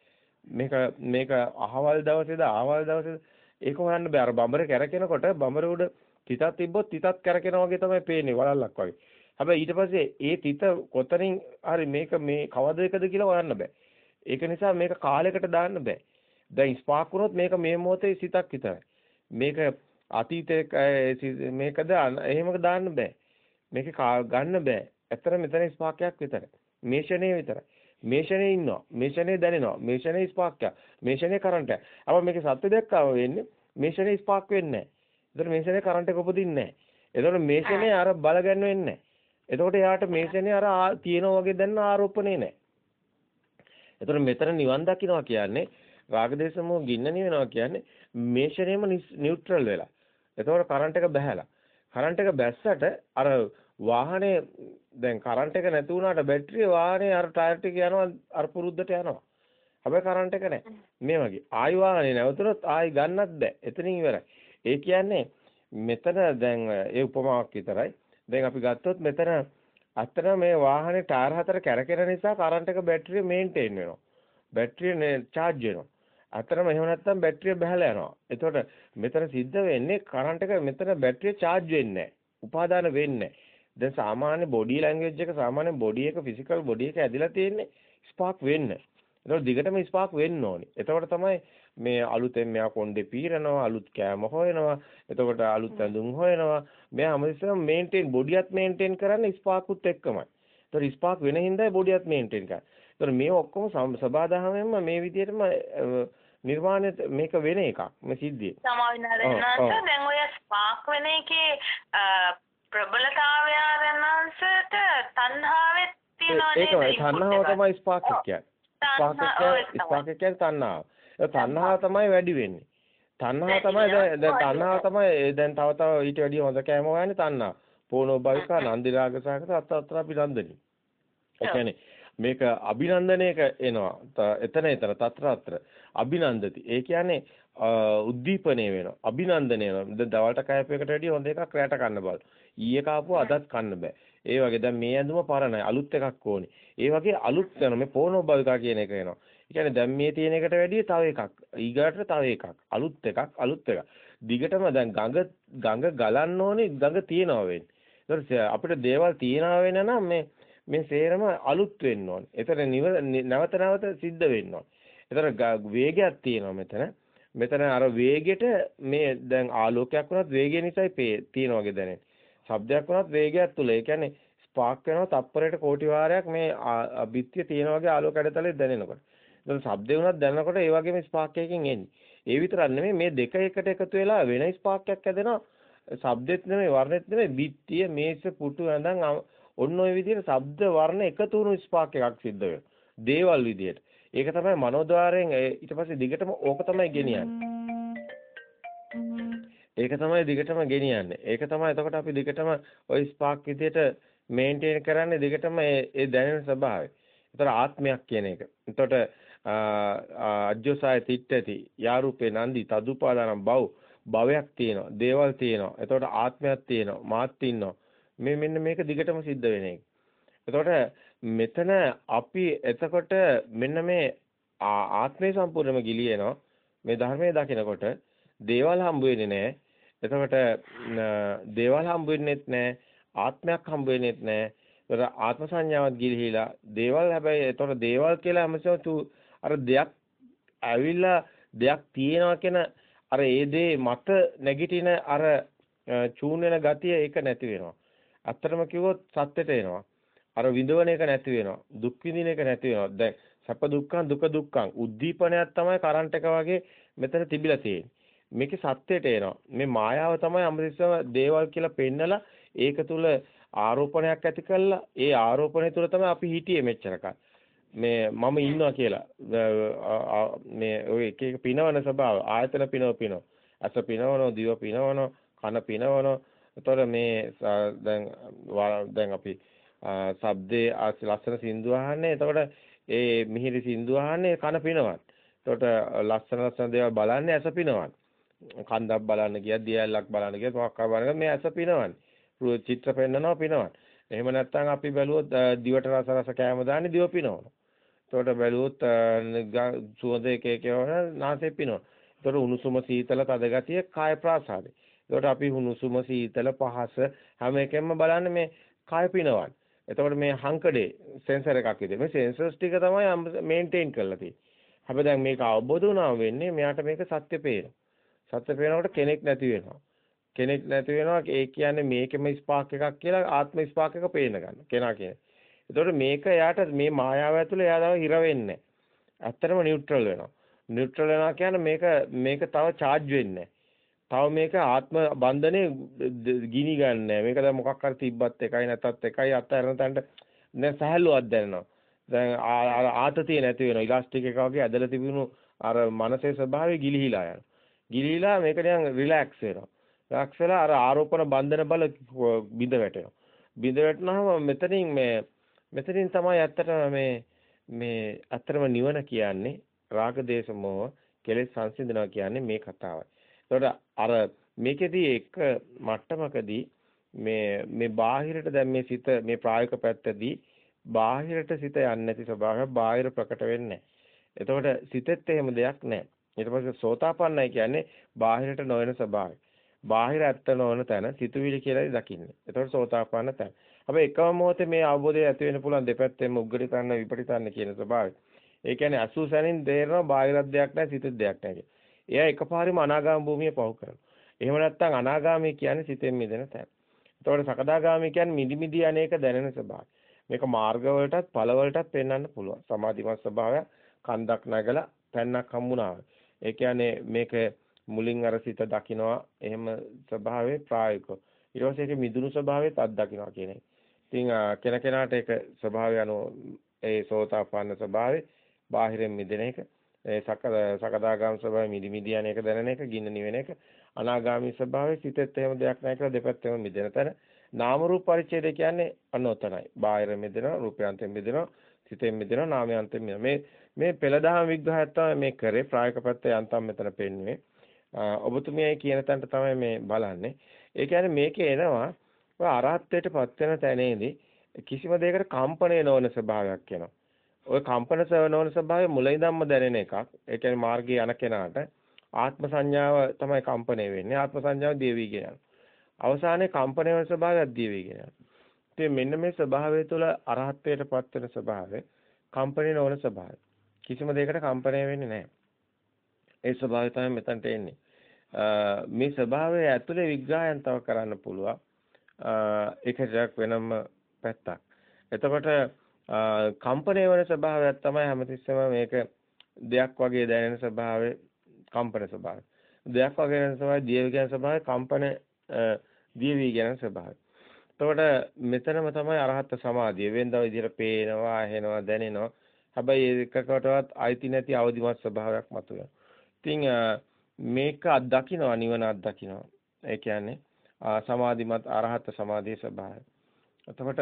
මේක මේක අහවල් දවසේද ආවල් දවසේද ඒක හොයන්න බෑ. අර බඹර කැරකෙනකොට බඹර උඩ තිතක් තිබ්බොත් තිතක් කැරකෙනා වගේ තමයි පේන්නේ වලල්ලක් වගේ. හැබැයි ඊට පස්සේ ඒ තිත කොතනින් හරි මේක මේ කවද එකද කියලා හොයන්න බෑ. ඒක නිසා මේක කාලයකට දාන්න බෑ. දැන් ස්පාක් වුණොත් මේක මේ මොහොතේ සිතක් විතරයි. මේක අතීතයේ මේකද එහෙමක දාන්න බෑ. මේක ගන්න බෑ. ඇත්තට මෙතන ස්පාක්යක් විතරයි. මේ ෂනේ විතරයි. මේ ෂනේ ඉන්නවා. මේ ෂනේ දැනෙනවා. මේ ෂනේ ස්පාක්යක්. මේ ෂනේ කරන්ට් එක. අප මේක සත්‍ය දැක්කම වෙන්නේ මේ ෂනේ ස්පාක් වෙන්නේ නැහැ. එතකොට මේ ෂනේ කරන්ට් එක උපදින්නේ නැහැ. එතකොට මේ ෂනේ අර බල ගන්න වෙන්නේ නැහැ. එතකොට එයාට මේ ෂනේ අර තියෙනා වගේ දැනන ආරෝපණේ නැහැ. එතකොට මෙතන නිවන් දකින්නවා කියන්නේ රාගදේශ මොහ ගින්න නිවෙනවා කියන්නේ මේ ෂණේම නියුට්‍රල් වෙලා. එතකොට කරන්ට් එක බහැලා. කරන්ට් එක බැස්සට අර වාහනේ දැන් කරන්ට් එක නැති වුණාට බැටරිය වාහනේ අර ටයර් ටික යනවා අර පුරුද්දට යනවා. හැබැයි කරන්ට් එක නැහැ. මේ වගේ. ආයි වාහනේ නැවතුනොත් ආයි ගන්නත් බෑ. එතනින් ඉවරයි. ඒ කියන්නේ මෙතන දැන් ඒ උපමාවක් විතරයි. දැන් අපි ගත්තොත් මෙතන අතන මේ වාහනේ ටයර් හතර කැරකෙන නිසා කරන්ට් එක බැටරිය මේන්ටේන් වෙනවා. බැටරිය charge වෙනවා. අතරම එහෙම නැත්නම් බැටරිය බහලා යනවා. එතකොට මෙතන සිද්ධ වෙන්නේ කරන්ට් එක මෙතන බැටරිය charge වෙන්නේ නැහැ. උපාදාන වෙන්නේ නැහැ. දැන් සාමාන්‍ය බොඩි ලැන්ග්වේජ් එක සාමාන්‍ය බොඩි එක ෆිසිකල් බොඩි එක ඇදලා තියෙන්නේ ස්පාර්ක් වෙන්න. ඒතකොට දිගටම ස්පාර්ක් වෙන්න ඕනි. එතකොට තමයි මේ අලුතෙන් මෙයා කොණ්ඩේ පීරනවා, අලුත් කෑම හොයනවා, එතකොට අලුත් ඇඳුම් හොයනවා. මෙයා හැමතිස්සෙම මේන්ටේන් බොඩියත් මේන්ටේන් කරන්නේ ස්පාර්කුත් එක්කමයි. ඒතකොට ස්පාර්ක් වෙන හින්දායි බොඩියත් මේන්ටේන් කරන්නේ. ඒතකොට මේ ඔක්කොම සබාදහමෙන්ම මේ විදිහටම නිර්වාණය මේක වෙන එකක් මේ සිද්ධිය.
සමාවිනාරයන්ට දැන් ඔය ස්පාර්ක් වෙන එකේ ප්‍රබලතාවය ආරණංශයට තණ්හාවෙත් තියෙනවා නේද?
ඒකමයි තණ්හාව තමයි ස්පාර්ක් කියන්නේ. ස්පාර්ක් කියන්නේ ස්පාර්ක් කියන්නේ තණ්හාව. ඒ තණ්හාව තමයි වැඩි වෙන්නේ. තණ්හාව තමයි දැන් තණ්හාව තමයි දැන් තව තව ඊට වැඩිය හොඳ කෑම හොයන්නේ තණ්හාව. පෝනෝ භවිකා නන්දි රාග සහගත අත්ත අත්‍ර අභිනන්දනි. ඒ කියන්නේ මේක අභිනන්දනයක එනවා. එතන එතන తත්‍ර අත්‍ර අභිනන්දති. ඒ කියන්නේ උද්දීපනය වෙනවා. අභිනන්දනය වෙනවා. දවල්ට කෑපයකට වැඩිය හොඳ එකක් රැට කන්න බල. ඊයේ කාපුවා අදත් කන්න බෑ. ඒ වගේ දැන් මේ ඇඳුම පරණයි. අලුත් එකක් ඕනේ. ඒ වගේ අලුත් වෙන මේ පෝනෝ භවිකා කියන එක එනවා. ඒ කියන්නේ දැන් මේ තියෙන එකට වැඩිය තව එකක්. ඊගාට තව එකක්. අලුත් එකක් අලුත් එකක්. දිගටම දැන් ගඟ ගඟ ගලන්න ඕනේ ගඟ තියනවා වෙන්නේ. අපිට දේවල් තියනවා වෙන නම් මේ මේ සේරම අලුත් වෙන්න ඕනේ. ඒතර නැවත නැවත සිද්ධ වෙන්න ඕනේ. ඒතර වේගයක් තියෙනවා මෙතන. මෙතන අර වේගෙට මේ දැන් ආලෝකයක් වුණත් වේගය නිසායි තියෙන වගේ දැනෙන්නේ. ශබ්දයක් වුණත් වේගයක් තුල. ඒ කියන්නේ ස්පාර්ක් වෙනවා තප්පරයට කෝටි වාරයක් මේ බිත්තිය තියෙන වගේ ආලෝක ඇඩතලේ දැනෙනකොට. එතකොට ශබ්දේ වුණත් දැනනකොට ඒ වගේම ස්පාර්ක් එකකින් එන්නේ. ඒ විතරක් නෙමෙයි මේ දෙක එකට එකතු වෙලා වෙන ස්පාර්ක් එකක් හැදෙනවා. ශබ්දෙත් නෙමෙයි වර්ණෙත් නෙමෙයි බිත්තිය මේස පුටු ඇඳන් ඔන්න ඔය විදිහට ශබ්ද වර්ණ එකතු වුණු ස්පාර්ක් එකක් සිද්ධ වෙනවා. දේවල් විදිහට. ඒක තමයි මනෝද්වාරයෙන් ඊට පස්සේ දිගටම ඕක තමයි ගෙනියන්නේ. ඒක තමයි දිගටම ගෙනියන්නේ. ඒක තමයි එතකොට අපි දිගටම ওই ස්පාර්ක් විදිහට මේන්ටේන් කරන්නේ දිගටම ඒ දැනෙන ස්වභාවය. ඒතර ආත්මයක් කියන එක. එතකොට අජ්ජෝසාය තිට්ඨති යාරූපේ නන්දි තදුපාදානම් බව භවයක් තියෙනවා. දේවල් තියෙනවා. එතකොට ආත්මයක් තියෙනවා. මාත් ඉන්නවා. මේ මෙන්න මේක දිගටම සිද්ධ වෙන එක. එතකොට මෙතන අපි එතකොට මෙන්න මේ ආත්මය සම්පූර්ණයෙන්ම ගිලිනවා. මේ ධර්මයේ දකිනකොට දේවල් හම්බ වෙන්නේ නැහැ. එතකොට දේවල් හම්බ වෙන්නේත් නැහැ. ආත්මයක් හම්බ වෙන්නේත් නැහැ. ඒතර ආත්ම සංඥාවත් ගිලිහිලා දේවල් හැබැයි එතකොට දේවල් කියලා හැමසෙම අර දෙයක් ඇවිල්ලා දෙයක් තියෙනවා කියන අර ඒ දේ මත නැගිටින අර චූන් වෙන ගතිය ඒක නැති වෙනවා. ඇත්තටම කිව්වොත් සත්‍යට එනවා. අර විඳවන එක නැති වෙනවා. දුක් විඳින එක නැති වෙනවා. දැන් සැප දුක්ඛං දුක දුක්ඛං උද්දීපනයක් තමයි කරන්ට් එක වගේ මෙතන තිබිලා තියෙන්නේ. මේකේ සත්‍යයට එනවා. මේ මායාව තමයි අමරිස්සම දේවල් කියලා පෙන්නලා ඒක තුල ආරෝපණයක් ඇති කළා. ඒ ආරෝපණය තුල තමයි අපි හිටියේ මෙච්චරකල්. මේ මම ඉන්නවා කියලා. මේ ඔය එක එක පිනවන ස්වභාව. ආයතන පිනව පිනව. අස පිනවනෝ දිව පිනවනෝ කන පිනවනෝ එතකොට මේ දැන් දැන් අපි ශබ්දේ ලස්සන සින්දු අහන්නේ. එතකොට ඒ මිහිරි සින්දු අහන්නේ කන පිනවත්. එතකොට ලස්සන ලස්සන දේවල් බලන්නේ ඇස පිනවත්. කන්දක් බලන්න ගියත් දියැලක් බලන්න ගියත් මොකක් බලන්න මේ ඇස පිනවන්නේ චිත්‍ර පෙන්නනවා පිනවන්නේ එහෙම නැත්නම් අපි බැලුවොත් දිවට රස රස කෑම දාන්නේ දිව පිනවනවා එතකොට බැලුවොත් සුවඳ එක එක වන නාසය පිනවනවා. එතකොට උණුසුම සීතල තද ගතිය කාය ප්‍රාසාදේ. එතකොට අපි උණුසුම සීතල පහස හැම එකෙන්ම බලන්නේ මේ කාය පිනවන්නේ. එතකොට මේ හංකඩේ සෙන්සර් එකක් විදිහට මේ සෙන්සර්ස් ටික තමයි මේන්ටේන් කරලා තියෙන්නේ. හැබැයි දැන් මේක අවබෝධ වුණාම වෙන්නේ මෙයාට මේක සත්‍ය පේනවා. සත්‍ය පේනකොට කෙනෙක් නැති වෙනවා. කෙනෙක් නැති වෙනවා ඒ කියන්නේ මේකෙම ස්පාක් එකක් කියලා ආත්ම ස්පාක් එක පේන ගන්න. කෙනා කියන්නේ. එතකොට මේක එයාට මේ මායාව ඇතුලේ එයා තව හිර වෙන්නේ ඇත්තටම නියුට්‍රල් වෙනවා. නියුට්‍රල් වෙනවා කියන්නේ මේක මේක තව charge වෙන්නේ තව මේක ආත්ම බන්ධනේ ගිනි ගන්නෑ. මේක දැන් මොකක් හරි තිබ්බත් එකයි නැතත් එකයි අත්හැරන තැනට දැන් සහැල්ලුවක් දැනෙනවා. දැන් ආතතිය නැති වෙනවා. ඉලාස්ටික් එක වගේ ඇදලා තිබුණු අර මනසේ ස්වභාවය ගිලිහිලා යනවා. ගිලිහිලා මේක නිකන් රිලැක්ස් වෙනවා. රිලැක්ස් වෙලා අර ආරෝපණ බන්ධන බල බිඳ වැටෙනවා. බිඳ වැටුනහම මෙතනින් මේ මෙතනින් තමයි ඇත්තටම මේ මේ ඇත්තටම නිවන කියන්නේ රාග දේශ මොහ කෙලෙස් සංසිඳනවා කියන්නේ මේ කතාවයි. ඒතකොට අර මේකෙදී එක මට්ටමකදී මේ මේ බාහිරට දැන් මේ සිත මේ ප්‍රායෝගික පැත්තදී බාහිරට සිත යන්නේ නැති ස්වභාවයක් බාහිර ප්‍රකට වෙන්නේ එතකොට සිතෙත් එහෙම දෙයක් නැහැ. ඊට පස්සේ සෝතාපන්නයි කියන්නේ බාහිරට නොවන ස්වභාවය. බාහිර ඇත්ත නොවන තැන සිතුවිලි කියලායි දකින්නේ. එතකොට සෝතාපන්න තැන. හැබැයි එකම මොහොතේ මේ අවබෝධය ඇති වෙන්න පුළුවන් දෙපැත්තෙම උග්ගටිතන්න විපටිතන්න කියන ස්වභාවය. ඒ කියන්නේ අසු සැනින් තේරෙනවා බාහිරත් දෙයක් නැහැ සිතෙත් දෙයක් නැහැ කියලා. එයා එකපාරෙම අනාගාම භූමිය පහු කරනවා. එහෙම නැත්නම් අනාගාමී කියන්නේ සිතෙන් මිදෙන තැන. එතකොට සකදාගාමී කියන්නේ මිදි මිදි අනේක දැනෙන ස්වභාවය. මේක මාර්ග වලටත් ඵල වලටත් පෙන්වන්න පුළුවන්. සමාධිමත් ස්වභාවය කන්දක් නැගලා පැන්නක් හම්බුණා. ඒ කියන්නේ මේක මුලින් අර සිත දකින්නවා එහෙම ස්වභාවයේ ප්‍රායෝගිකව. ඊට පස්සේ ඒක මිදුණු ස්වභාවයත් අත් දකින්නවා කියන එක. ඉතින් කෙන කෙනාට ඒක ස්වභාවය අනුව ඒ සෝතාපන්න ස්වභාවය බාහිරින් මිදෙන එක ඒ සකදාගාම ස්වභාවය මිදි මිදි යන එක දැනෙන එක ගින්න නිවෙන එක අනාගාමී ස්වභාවය සිතෙත් එහෙම දෙයක් නැහැ කියලා දෙපැත්තෙම මිදෙන තැන නාම රූප පරිච්ඡේදය කියන්නේ අනෝතනයි බාහිර මිදෙනවා රූපයන්තෙන් මිදෙනවා සිතෙන් මිදෙනවා නාමයන්තෙන් මිදෙනවා මේ මේ පෙළදහම විග්‍රහය තමයි මේ කරේ ප්‍රායෝගික පැත්ත යන්තම් මෙතන පෙන්වන්නේ ඔබතුමියයි කියන තැනට තමයි මේ බලන්නේ ඒ කියන්නේ මේකේ එනවා ඔය අරහත්ත්වයට පත් වෙන තැනේදී කිසිම දෙයකට කම්පණය නොවන ස්වභාවයක් එනවා ওই කම්පන සවනවන ස්වභාවය මුල ඉඳන්ම දැනෙන එකක්. ඒ කියන්නේ මාර්ගයේ යන කෙනාට ආත්ම සංඥාව තමයි කම්පණය වෙන්නේ. ආත්ම සංඥාව දේවිගෙන යනවා. අවසානයේ කම්පණය වෙන ස්වභාවයක් දේවිගෙන යනවා. ඉතින් මෙන්න මේ ස්වභාවය තුළ අරහත්ත්වයට පත් වෙන ස්වභාවය කම්පණය නොවන ස්වභාවය. කිසිම දෙයකට කම්පණය වෙන්නේ නැහැ. ඒ ස්වභාවය තමයි මෙතනට එන්නේ. මේ ස්වභාවය ඇතුලේ විග්‍රහයන් තව කරන්න පුළුවන්. ඒකක් වෙනම පැත්තක්. එතකොට කම්පණය වෙන ස්වභාවයක් තමයි හැමතිස්සෙම මේක දෙයක් වගේ දැනෙන ස්වභාවය කම්පන ස්වභාවය. දෙයක් වගේ දැනෙන ස්වභාවය දියවි කියන ස්වභාවය කම්පන දියවි කියන ස්වභාවය. එතකොට මෙතනම තමයි අරහත් සමාධිය. වෙනදා විදිහට පේනවා, ඇහෙනවා, දැනෙනවා. හැබැයි එකකටවත් අයිති නැති අවදිමත් ස්වභාවයක් මතුවෙනවා. ඉතින් මේක අත්දකින්නවා නිවන අත්දකින්නවා. ඒ කියන්නේ සමාධිමත් අරහත් සමාධියේ ස්වභාවය. එතකොට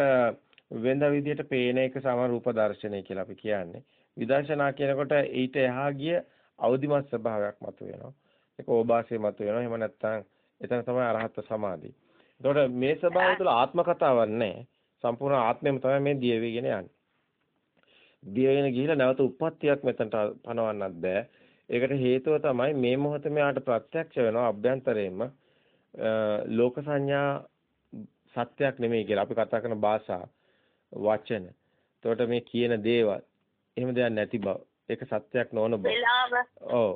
වෙනද විදියට පේන එක සම රූප දර්ශනය කියලා අපි කියන්නේ. විදර්ශනා කියනකොට ඊට එහා ගිය අවදිමත් ස්වභාවයක් මතුවෙනවා. ඒක ඕබාසය මතුවෙනවා. එහෙම නැත්නම් එතන තමයි අරහත් සමාධිය. එතකොට මේ ස්වභාවය තුළ ආත්ම කතාවක් නැහැ. සම්පූර්ණ ආත්මයම තමයි මේ දිය වේගෙන යන්නේ. දිය වෙන ගිහිලා නැවත උප්පත්තියක් මෙතනට පනවන්නත් බෑ. ඒකට හේතුව තමයි මේ මොහොතේ මෙයාට ප්‍රත්‍යක්ෂ වෙනවා අභ්‍යන්තරයෙන්ම ලෝක සංඥා සත්‍යයක් නෙමෙයි කියලා අපි කතා කරන භාෂාව. වචන. එතකොට මේ කියන දේවල් එහෙම දෙයක් නැති බව. ඒක සත්‍යයක් නොවන බව. ඔව්.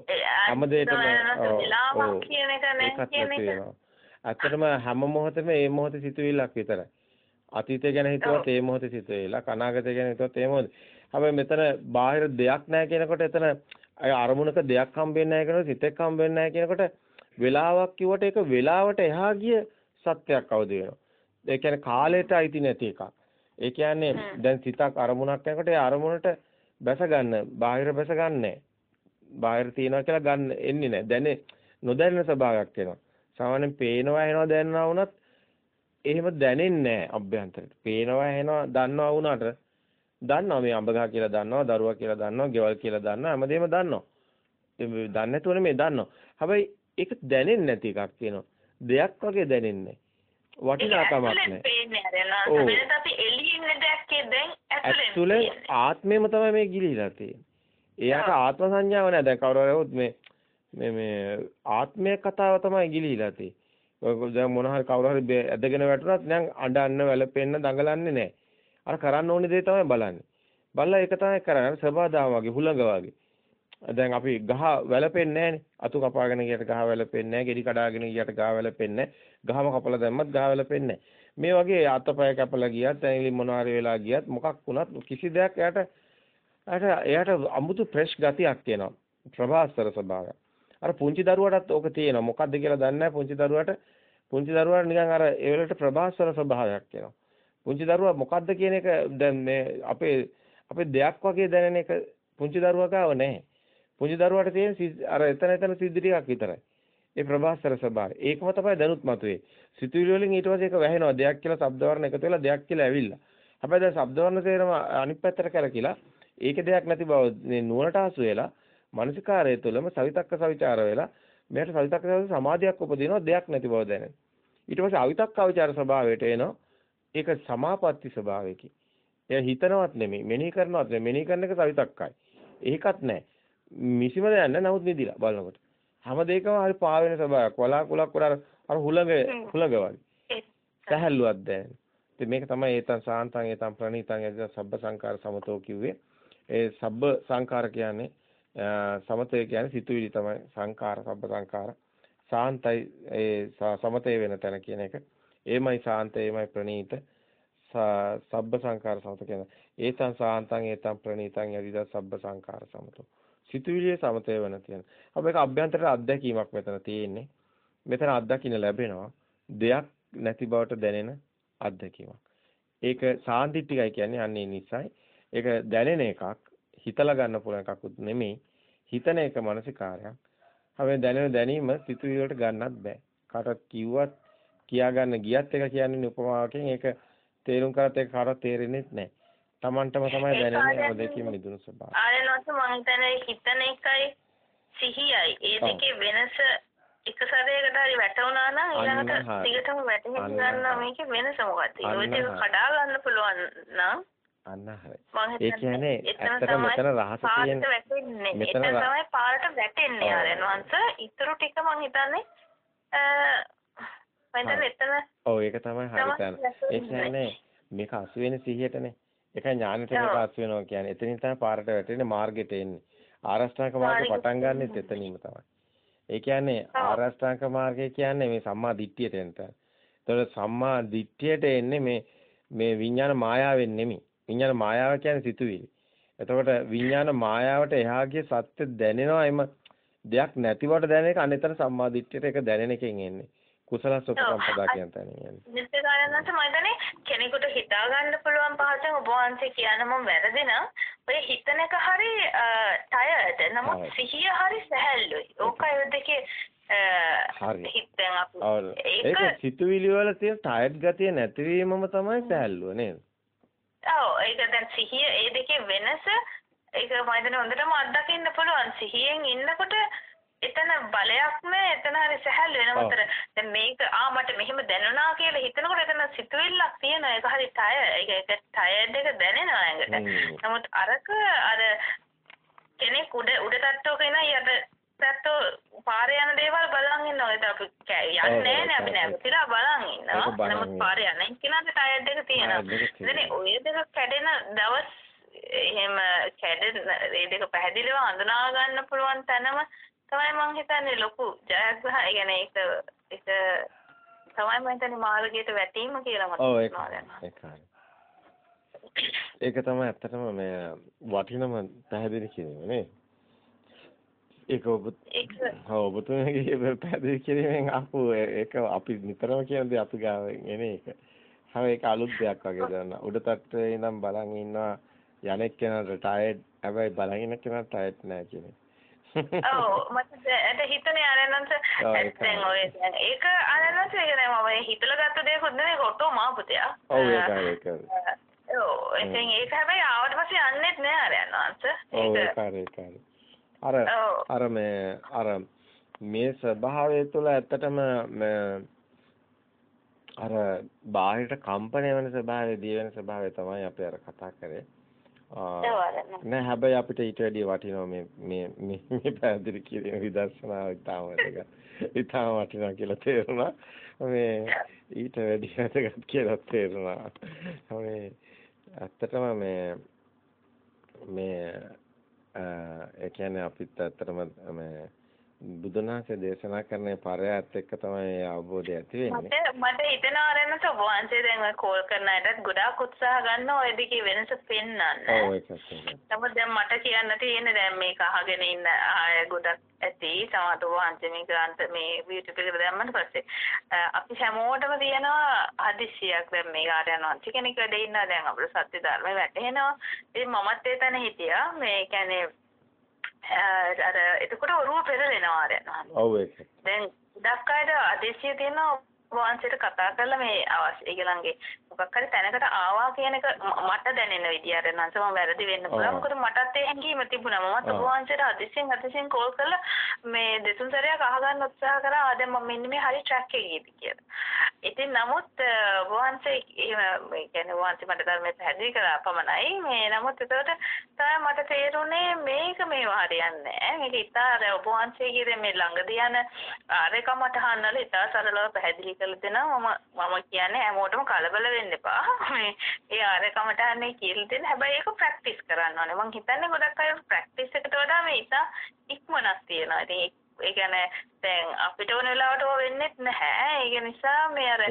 හැම දෙයකම ඔව්. ඇත්තටම හැම මොහොතෙම මේ මොහොතේ සිතුවිල්ලක් විතරයි. අතීතය ගැන හිතුවත් ඒ මොහොතේ සිතුවිල්ලක් අනාගතය ගැන හිතුවත් ඒ මොහොතේ. හැබැයි මෙතන බාහිර දෙයක් නැහැ කියනකොට එතන අරමුණක දෙයක් හම්බෙන්නේ නැහැ කියනකොට සිතෙක් හම්බෙන්නේ නැහැ කියනකොට වෙලාවක් කිව්වට ඒක වෙලාවට එහා ගිය සත්‍යයක් අවදි වෙනවා. ඒ කියන්නේ කාලයට අයිති නැති එකක්. ඒ කියන්නේ දැන් සිතක් අරමුණක් යනකොට ඒ අරමුණට බැස ගන්න, බාහිර බැස ගන්නෑ. බාහිර තියනවා කියලා ගන්න එන්නේ නැහැ. දැනේ නොදැනෙන ස්වභාවයක් එනවා. සාමාන්‍යයෙන් පේනවා එනවා දැනනවා වුණත් එහෙම දැනෙන්නේ නැහැ අභ්‍යන්තරයට. පේනවා එනවා දන්නවා වුණාට දන්නවා මේ අඹ ගහ කියලා දන්නවා, දරුවා කියලා දන්නවා, ගෙවල් කියලා දන්නවා, හැමදේම දන්නවා. ඒ දන්නේ නැතුවනේ මේ දන්නවා. හැබැයි ඒක දැනෙන්නේ නැති එකක් තියෙනවා. දෙයක් වගේ දැනෙන්නේ වටිනාකමක් නැහැ. ඇතුලේ ආත්මෙම තමයි මේ ගිලිහිලා තියෙන්නේ. එයාට ආත්ම සංඥාව නැහැ. දැන් කවුරු හරි මේ මේ මේ ආත්මය කතාව තමයි ගිලිහිලා තියෙන්නේ. දැන් මොන හරි කවුරු හරි ඇදගෙන වැටුණත් නම් අඬන්න වැළපෙන්න දඟලන්නේ නැහැ. අර කරන්න ඕනේ දේ තමයි බලන්නේ. බලලා ඒක තමයි කරන්නේ. සබාදාම වගේ හුලඟ වගේ. දැන් අපි ගහ වැළපෙන්නේ නැහනේ. අතු කපාගෙන ගියට ගහ වැළපෙන්නේ නැහැ. ගෙඩි කඩාගෙන ගියට ගහ වැළපෙන්නේ නැහැ. ගහම කපලා දැම්මත් ගහ වැළපෙන්නේ නැහැ. මේ වගේ අතපය කැපලා ගියත් ඇඟිලි මොනවාරි වෙලා ගියත් මොකක් වුණත් කිසි දෙයක් එයාට එයාට එයාට අමුතු ෆ්‍රෙෂ් ගතියක් තියෙනවා. ප්‍රභාස්වර ස්වභාවයක්. අර පුංචි දරුවටත් ඕක තියෙනවා. මොකද්ද කියලා දන්නේ නැහැ පුංචි දරුවට. පුංචි දරුවාට නිකන් අර ඒ වෙලට ප්‍රභාස්වර ස්වභාවයක් තියෙනවා. පුංචි දරුවා මොකද්ද කියන එක දැන් මේ අපේ අපේ දෙයක් වගේ දැනෙන එක පුංචි දරුවා ගාව නැහැ. පුංචි දරුවාට තියෙන අර එතන එතන සිද්ධි ටිකක් විතරයි. ඒ ප්‍රභාස්තර ස්වභාවය. ඒකම තමයි දැනුත් මතුවේ. සිතුවිලි වලින් ඊට පස්සේ ඒක වැහෙනවා. දෙයක් කියලා ශබ්ද වර්ණ එකතු වෙලා දෙයක් කියලා ඇවිල්ලා. හැබැයි දැන් ශබ්ද වර්ණ තේරම අනිත් පැත්තට කරකිලා ඒකේ දෙයක් නැති බව මේ නුවණට ආසු වෙලා මානසිකාරය තුළම සවිතක්ක සවිචාර වෙලා මෙයට සවිතක්ක සමාධියක් උපදිනවා දෙයක් නැති බව දැනෙන. ඊට පස්සේ අවිතක්ක අවිචාර ස්වභාවයට එනවා. ඒක සමාපatti ස්වභාවයකින්. එයා හිතනවත් නෙමෙයි, මෙනෙහි කරනවත් නෙමෙයි. මෙනෙහි කරන එක සවිතක්කයි. ඒකත් නැහැ. මිසිම දෙයක් නැහැ. නමුත් නිදිලා බලනකොට. හැම දෙයකම හරි පා වෙන ස්වභාවයක්. වලාකුලක් වල අර හුලඟ හුලඟ වගේ. සැහැල්ලුවක් දැනෙන. ඉතින් මේක තමයි ඒතන් සාන්තං ඒතන් ප්‍රණීතං එද සබ්බ සංකාර සමතෝ කිව්වේ. ඒ සබ්බ සංකාර කියන්නේ සමතය කියන්නේ සිතුවිලි තමයි සංකාර සබ්බ සංකාර. සාන්තයි ඒ සමතේ වෙන තැන කියන එක. ඒමයි සාන්ත ඒමයි ප්‍රණීත. සබ්බ සංකාර සමත කියන. ඒතං සාන්තං ඒතං ප්‍රණීතං යදිද සබ්බ සංකාර සමතෝ. සිතුවිලියේ සමතය වෙන තියෙන. අප මේක අභ්‍යන්තර අත්දැකීමක් මෙතන තියෙන්නේ. මෙතන අත්දකින්න ලැබෙනවා. දෙයක් නැති බවට දැනෙන අත්දැකීමක්. ඒක සාන්තිටිකයි කියන්නේ අන්නේ නිසයි. ඒක දැනෙන එකක් හිතලා ගන්න පුළුවන් එකකුත් නෙමෙයි. හිතන එක මානසිකාරයක්. හැබැයි දැනෙන දැනීම සිතුවිලි වලට ගන්නත් බෑ. කාටවත් කිව්වත් කියා ගන්න ගියත් එක කියන්නේ උපමාවකින් ඒක තේරුම් කරත් ඒක කාටවත් තේරෙන්නේ නැහැ. Tamanටම තමයි දැනෙන්නේ දෙකකින් මිදුණු ස්වභාවය.
ආරෙනොත් මම හිතන්නේ හිතන එකයි සිහියයි ඒ දෙකේ වෙනස එක සැරයකට හරි වැටුණා නම් ඊළඟට දිගටම වැටෙන්න ගන්නවා මේකේ වෙනස මොකක්ද? ඒ දෙක කඩා ගන්න පුළුවන් නම්
අන්න හරි. ඒ කියන්නේ ඇත්තට මෙතන රහස
තියෙන්නේ. මෙතන තමයි පාරට වැටෙන්නේ ආරෙනවන්ස. ඊටු ටික මම හිතන්නේ මම එතන
ඔව් ඒක තමයි හරියටම. ඒ කියන්නේ මේක අසු වෙන සිහියටනේ. ඒකයි ඥානෙට අසු වෙනවා කියන්නේ. එතනින් තමයි පාරට වැටෙන්නේ මාර්ගෙට එන්නේ. ආරෂ්ඨාංග මාර්ගේ පටන් ගන්නෙත් එතනින්ම තමයි. ඒ කියන්නේ ආරෂ්ඨාංග මාර්ගය කියන්නේ මේ සම්මා දිට්ඨියට එන්න. ඒතකොට සම්මා දිට්ඨියට එන්නේ මේ මේ විඥාන මායාවෙන් නෙමෙයි. විඥාන මායාව කියන්නේ සිතුවිලි. එතකොට විඥාන මායාවට එහා ගිය සත්‍ය දැනෙනවා එම දෙයක් නැතිවට දැනෙන එක අනිතර සම්මා දිට්ඨියට ඒක දැනෙන එකෙන් එන්නේ. කුසලස් උපසම්පදා කියන තැන යන්නේ.
නිත්‍යකාරයන්ට මම හිතන්නේ කෙනෙකුට හිතා ගන්න පුළුවන් පහසෙන් ඔබ වහන්සේ කියන මම වැරදි නම් ඔය හිතන එක හරි ටයර්ඩ් නමුත් සිහිය හරි සැහැල්ලුයි. ඕකයි ඔය දෙකේ. හිතෙන් අපි
ඒක සිතුවිලි වල තියෙන ටයර්ඩ් ගතිය නැතිවීමම තමයි සැහැල්ලුව නේද?
ඔව් ඒක දැන් සිහිය ඒ දෙකේ වෙනස ඒක මම හිතන්නේ හොඳටම අත්දකින්න පුළුවන්. සිහියෙන් ඉන්නකොට එතන බලයක් නෑ එතන හරි සැහැල්ලු වෙනමතර දැන් මේක ආ මට මෙහෙම දැනුණා කියලා හිතනකොට එතන සිතුවිල්ලක් තියෙනවා. ඒක හරි ටය ඒක ඒක ටයර්ඩ් එක දැනෙනවා ඇඟට. නමුත් අරක අර කෙනෙක් උඩ උඩ තට්ටුවක ඉන යට ඇත්තෝ පාරේ යන දේවල් බලන් ඉන්නවා. ඒක අපි යන්නේ නැහැ නේ අපි නැවතිලා බලන් ඉන්නවා. නමුත් පාරේ යන කෙනාට ටයර්ඩ් එක තියෙනවා. ඉතින් ඔය දෙක කැඩෙන දවස් එහෙම කැඩෙන ඒ දෙක පැහැදිලිව හඳුනා ගන්න පුළුවන් තැනම තමයි මම හිතන්නේ ලොකු ජයග්‍රහණය. ඒ කියන්නේ ඒක ඒක තමයි මම හිතන්නේ මාර්ගයට වැටීම කියලා මට
හිතෙනවා දැන්. ඒකයි. ඒක තමයි ඇත්තටම මේ වටිනම පැහැදිලි කිරීම නේ. ඒක ඔබ ඔව් ඔබතුමගේ පැහැදිලි කිරීමෙන් ආපු ඒක අපි නිතරම කියන දේ අපි ගාව එන එක. හැබැයි ඒක අලුත් දෙයක් වගේ දැනන. උඩ තට්ටේ ඉඳන් බලන් ඉන්නවා යනෙක් කෙනාට ටයර්ඩ් හැබැයි බලන් ඉන්න කෙනාට ටයර්ඩ් නෑ කියන්නේ.
ඔව් මට ඒක හිතන්නේ ආනන්ද දැන් ඔය ඒක ආනන්ද කියන්නේ මම හිතලා ගත්ත දේකුත් නෙවෙයි ඔටෝ මාපුතයා.
ඔව් ඒකයි ඒකයි.
ඔව් ඉතින් ඒක හැබැයි ආවට පස්සේ යන්නෙත් නෑ ආනන්ද.
ඔව් ඒකයි ඒකයි. අර අර මේ අර මේ ස්වභාවය තුළ ඇත්තටම අර බාහිරට කම්පණය වෙන ස්වභාවය දී වෙන ස්වභාවය තමයි අපි අර කතා කරේ. නෑ හැබැයි අපිට ඊට වැඩිය වටිනවා මේ මේ මේ පැහැදිලි කිරීම විදර්ශනාව ඉතාම වැදගත්. ඉතාම වටිනවා කියලා තේරුණා. මේ ඊට වැඩිය වැදගත් කියලා තේරුණා. මේ ඇත්තටම මේ මේ ඒ කියන්නේ අපිත් ඇත්තටම මේ බුදුන් වහන්සේ දේශනා කරන පරයත් එක්ක තමයි අවබෝධය ඇති වෙන්නේ.
මට මට හිතෙනවා රෙන්නත ඔබ වහන්සේ දැන් ඔය කෝල් කරන අයටත් ගොඩාක් උත්සාහ ගන්නවා ඔය දෙකේ වෙනස පෙන්වන්න.
ඔව් ඒකත්.
නමුත් දැන් මට කියන්න තියෙන්නේ දැන් මේක අහගෙන ඉන්න අය ගොඩක් ඇති සමහර වහන්සේ මේක අන්ත මේ YouTube එකට දැම්මම පස්සේ අපි හැමෝටම තියෙනවා හදිස්සියක් දැන් මේ ආර්යයන් වහන්සේ කෙනෙක් වැඩ ඉන්නවා දැන් අපේ සත්‍ය ධර්ම වැටහෙනවා. ඉතින් මමත් ඒ තැන හිටියා. මේ කියන්නේ අර එතකොට ඔරුව පෙරලෙනවා ආරයන්වහන්සේ.
ඔව් ඒක.
දැන් ගොඩක් අයට අදේශය තියෙනවා වහන්සේට කතා කරලා මේ අවශ්‍ය ඒගොල්ලන්ගේ මොකක් හරි තැනකට ආවා කියන එක මට දැනෙන විදියට නම් මම වැරදි වෙන්න පුළුවන්. මොකද මටත් ඒ හැඟීම තිබුණා. මමත් ඔබ වහන්සේට අදිසියෙන් අදිසියෙන් කෝල් කරලා මේ දෙතුන් සැරයක් අහගන්න උත්සාහ කරා. ආ දැන් මම මෙන්න මේ හරි ට්‍රැක් එකේදී කියලා. ඉතින් නමුත් ඔබ වහන්සේ මේ කියන්නේ වහන්සේ මට ධර්මයේ පැහැදිලි කරා පමණයි. මේ නමුත් ඒකට තමයි මට තේරුනේ මේක මේවා හරියන්නේ නැහැ. මේක ඉතාල ඔබ වහන්සේගේ මේ ළඟදී යන ආරේකමට හන්නල ඉතා සරලව පැහැදිලි කරලා දෙනවා. මම මම කියන්නේ හැමෝටම කලබල වෙන්න එපා. මේ ඒ ආරේකමට හන්නේ කියලා දෙන්න. හැබැයි ඒක ප්‍රැක්ටිස් කරන්න ඕනේ. මම හිතන්නේ ගොඩක් අය ප්‍රැක්ටිස් එකට වඩා මේ ඉතා ඉක්මනක් තියෙනවා. ඉතින් ඒ කියන්නේ දැන් අපිට ඕන වෙලාවට ඕව වෙන්නේ නැහැ. ඒක නිසා මේ අර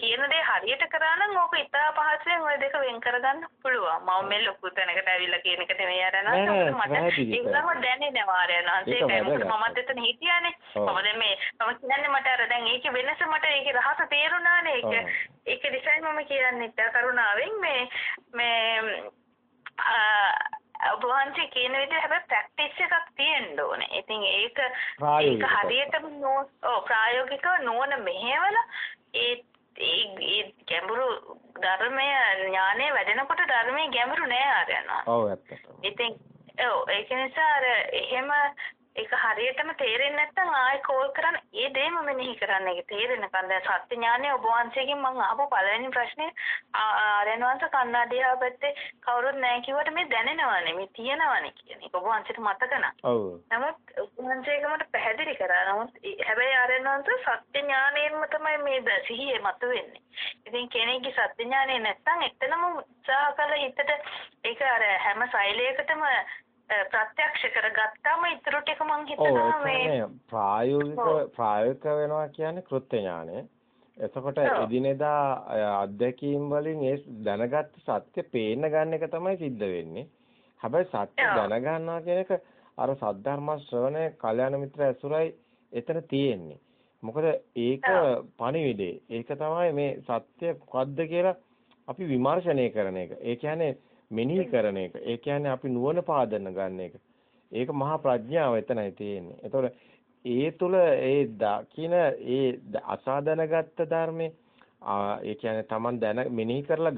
කියන දේ හරියට කරා නම් ඕක ඉතා පහසුවෙන් ওই දෙක වෙන් කරගන්න පුළුවන්. මම මේ ලොකු තැනකට ඇවිල්ලා කියන එක නෙමෙයි අර නේද? මට ඒකම දැනෙනවා අර නන්සේ මමත් එතන හිටියානේ. මම දැන් මේ මම කියන්නේ මට අර දැන් ඒකේ වෙනස මට ඒකේ රහස තේරුණානේ. ඒක ඒක නිසා මම කියන්නේ කරුණාවෙන් මේ මේ ඔබ වහන්සේ කියන විදිහට හැබැයි ප්‍රැක්ටිස් එකක් තියෙන්න ඕනේ. ඉතින් ඒක ඒක හරියටම නෝ ඔව් ප්‍රායෝගිකව නෝන මෙහෙवला ඒ ඒ ගැඹුරු ධර්මය ඥානය වැඩෙනකොට ධර්මයේ ගැඹුරු නෑ ආරයනවා.
ඔව් ඇත්තටම.
ඉතින් ඔව් ඒක නිසා අර එහෙම ඒක හරියටම තේරෙන්නේ නැත්නම් ආයෙ කෝල් කරන් ඒ දෙයම මෙනෙහි කරන්න. ඒක තේරෙනකන් දැන් සත්‍ය ඥානය ඔබ වහන්සේගෙන් මම අහපු පළවෙනි ප්‍රශ්නේ ආරයන් වහන්සේ කන්නාඩියා පැත්තේ කවුරුත් නැහැ කිව්වට මේ දැනෙනවනේ මේ තියෙනවනේ කියන එක ඔබ වහන්සේට මතක. නමුත් ඔබ වහන්සේක මට පැහැදිලි කරා. නමුත් හැබැයි ආරයන් වහන්සේ සත්‍ය ඥානයෙන්ම තමයි මේ සිහියේ මතුවෙන්නේ. ඉතින් කෙනෙක්ගේ සත්‍ය ඥානය නැත්නම් එතනම උත්සාහ කළ හිතට ඒක අර හැම සෛලයකටම ප්‍රත්‍යක්ෂ කරගත්තාම ඊටු ටික මං හිතනවා මේ
ප්‍රායෝගික ප්‍රායෝගික වෙනවා කියන්නේ කෘත්‍ය ඥානය. එතකොට එදිනෙදා අත්දැකීම් වලින් ඒ දැනගත් සත්‍ය පේන්න ගන්න එක තමයි සිද්ධ වෙන්නේ. හැබැයි සත්‍ය දැනගන්නවා කියන එක අර සද්ධර්ම ශ්‍රවණය, කල්යාණ මිත්‍ර ඇසුරයි එතන තියෙන්නේ. මොකද ඒක පණිවිඩේ. ඒක තමයි මේ සත්‍ය මොකද්ද කියලා අපි විමර්ශනය කරන එක. ඒ කියන්නේ මෙනෙහි කරන එක. ඒ කියන්නේ අපි නුවණ පාදන්න ගන්න එක. ඒක මහා ප්‍රඥාව එතනයි තියෙන්නේ. ඒතකොට ඒ තුල ඒ දකින ඒ අසාදනගත්ත ධර්මේ ඒ කියන්නේ Taman දැන මෙනෙහි කරලා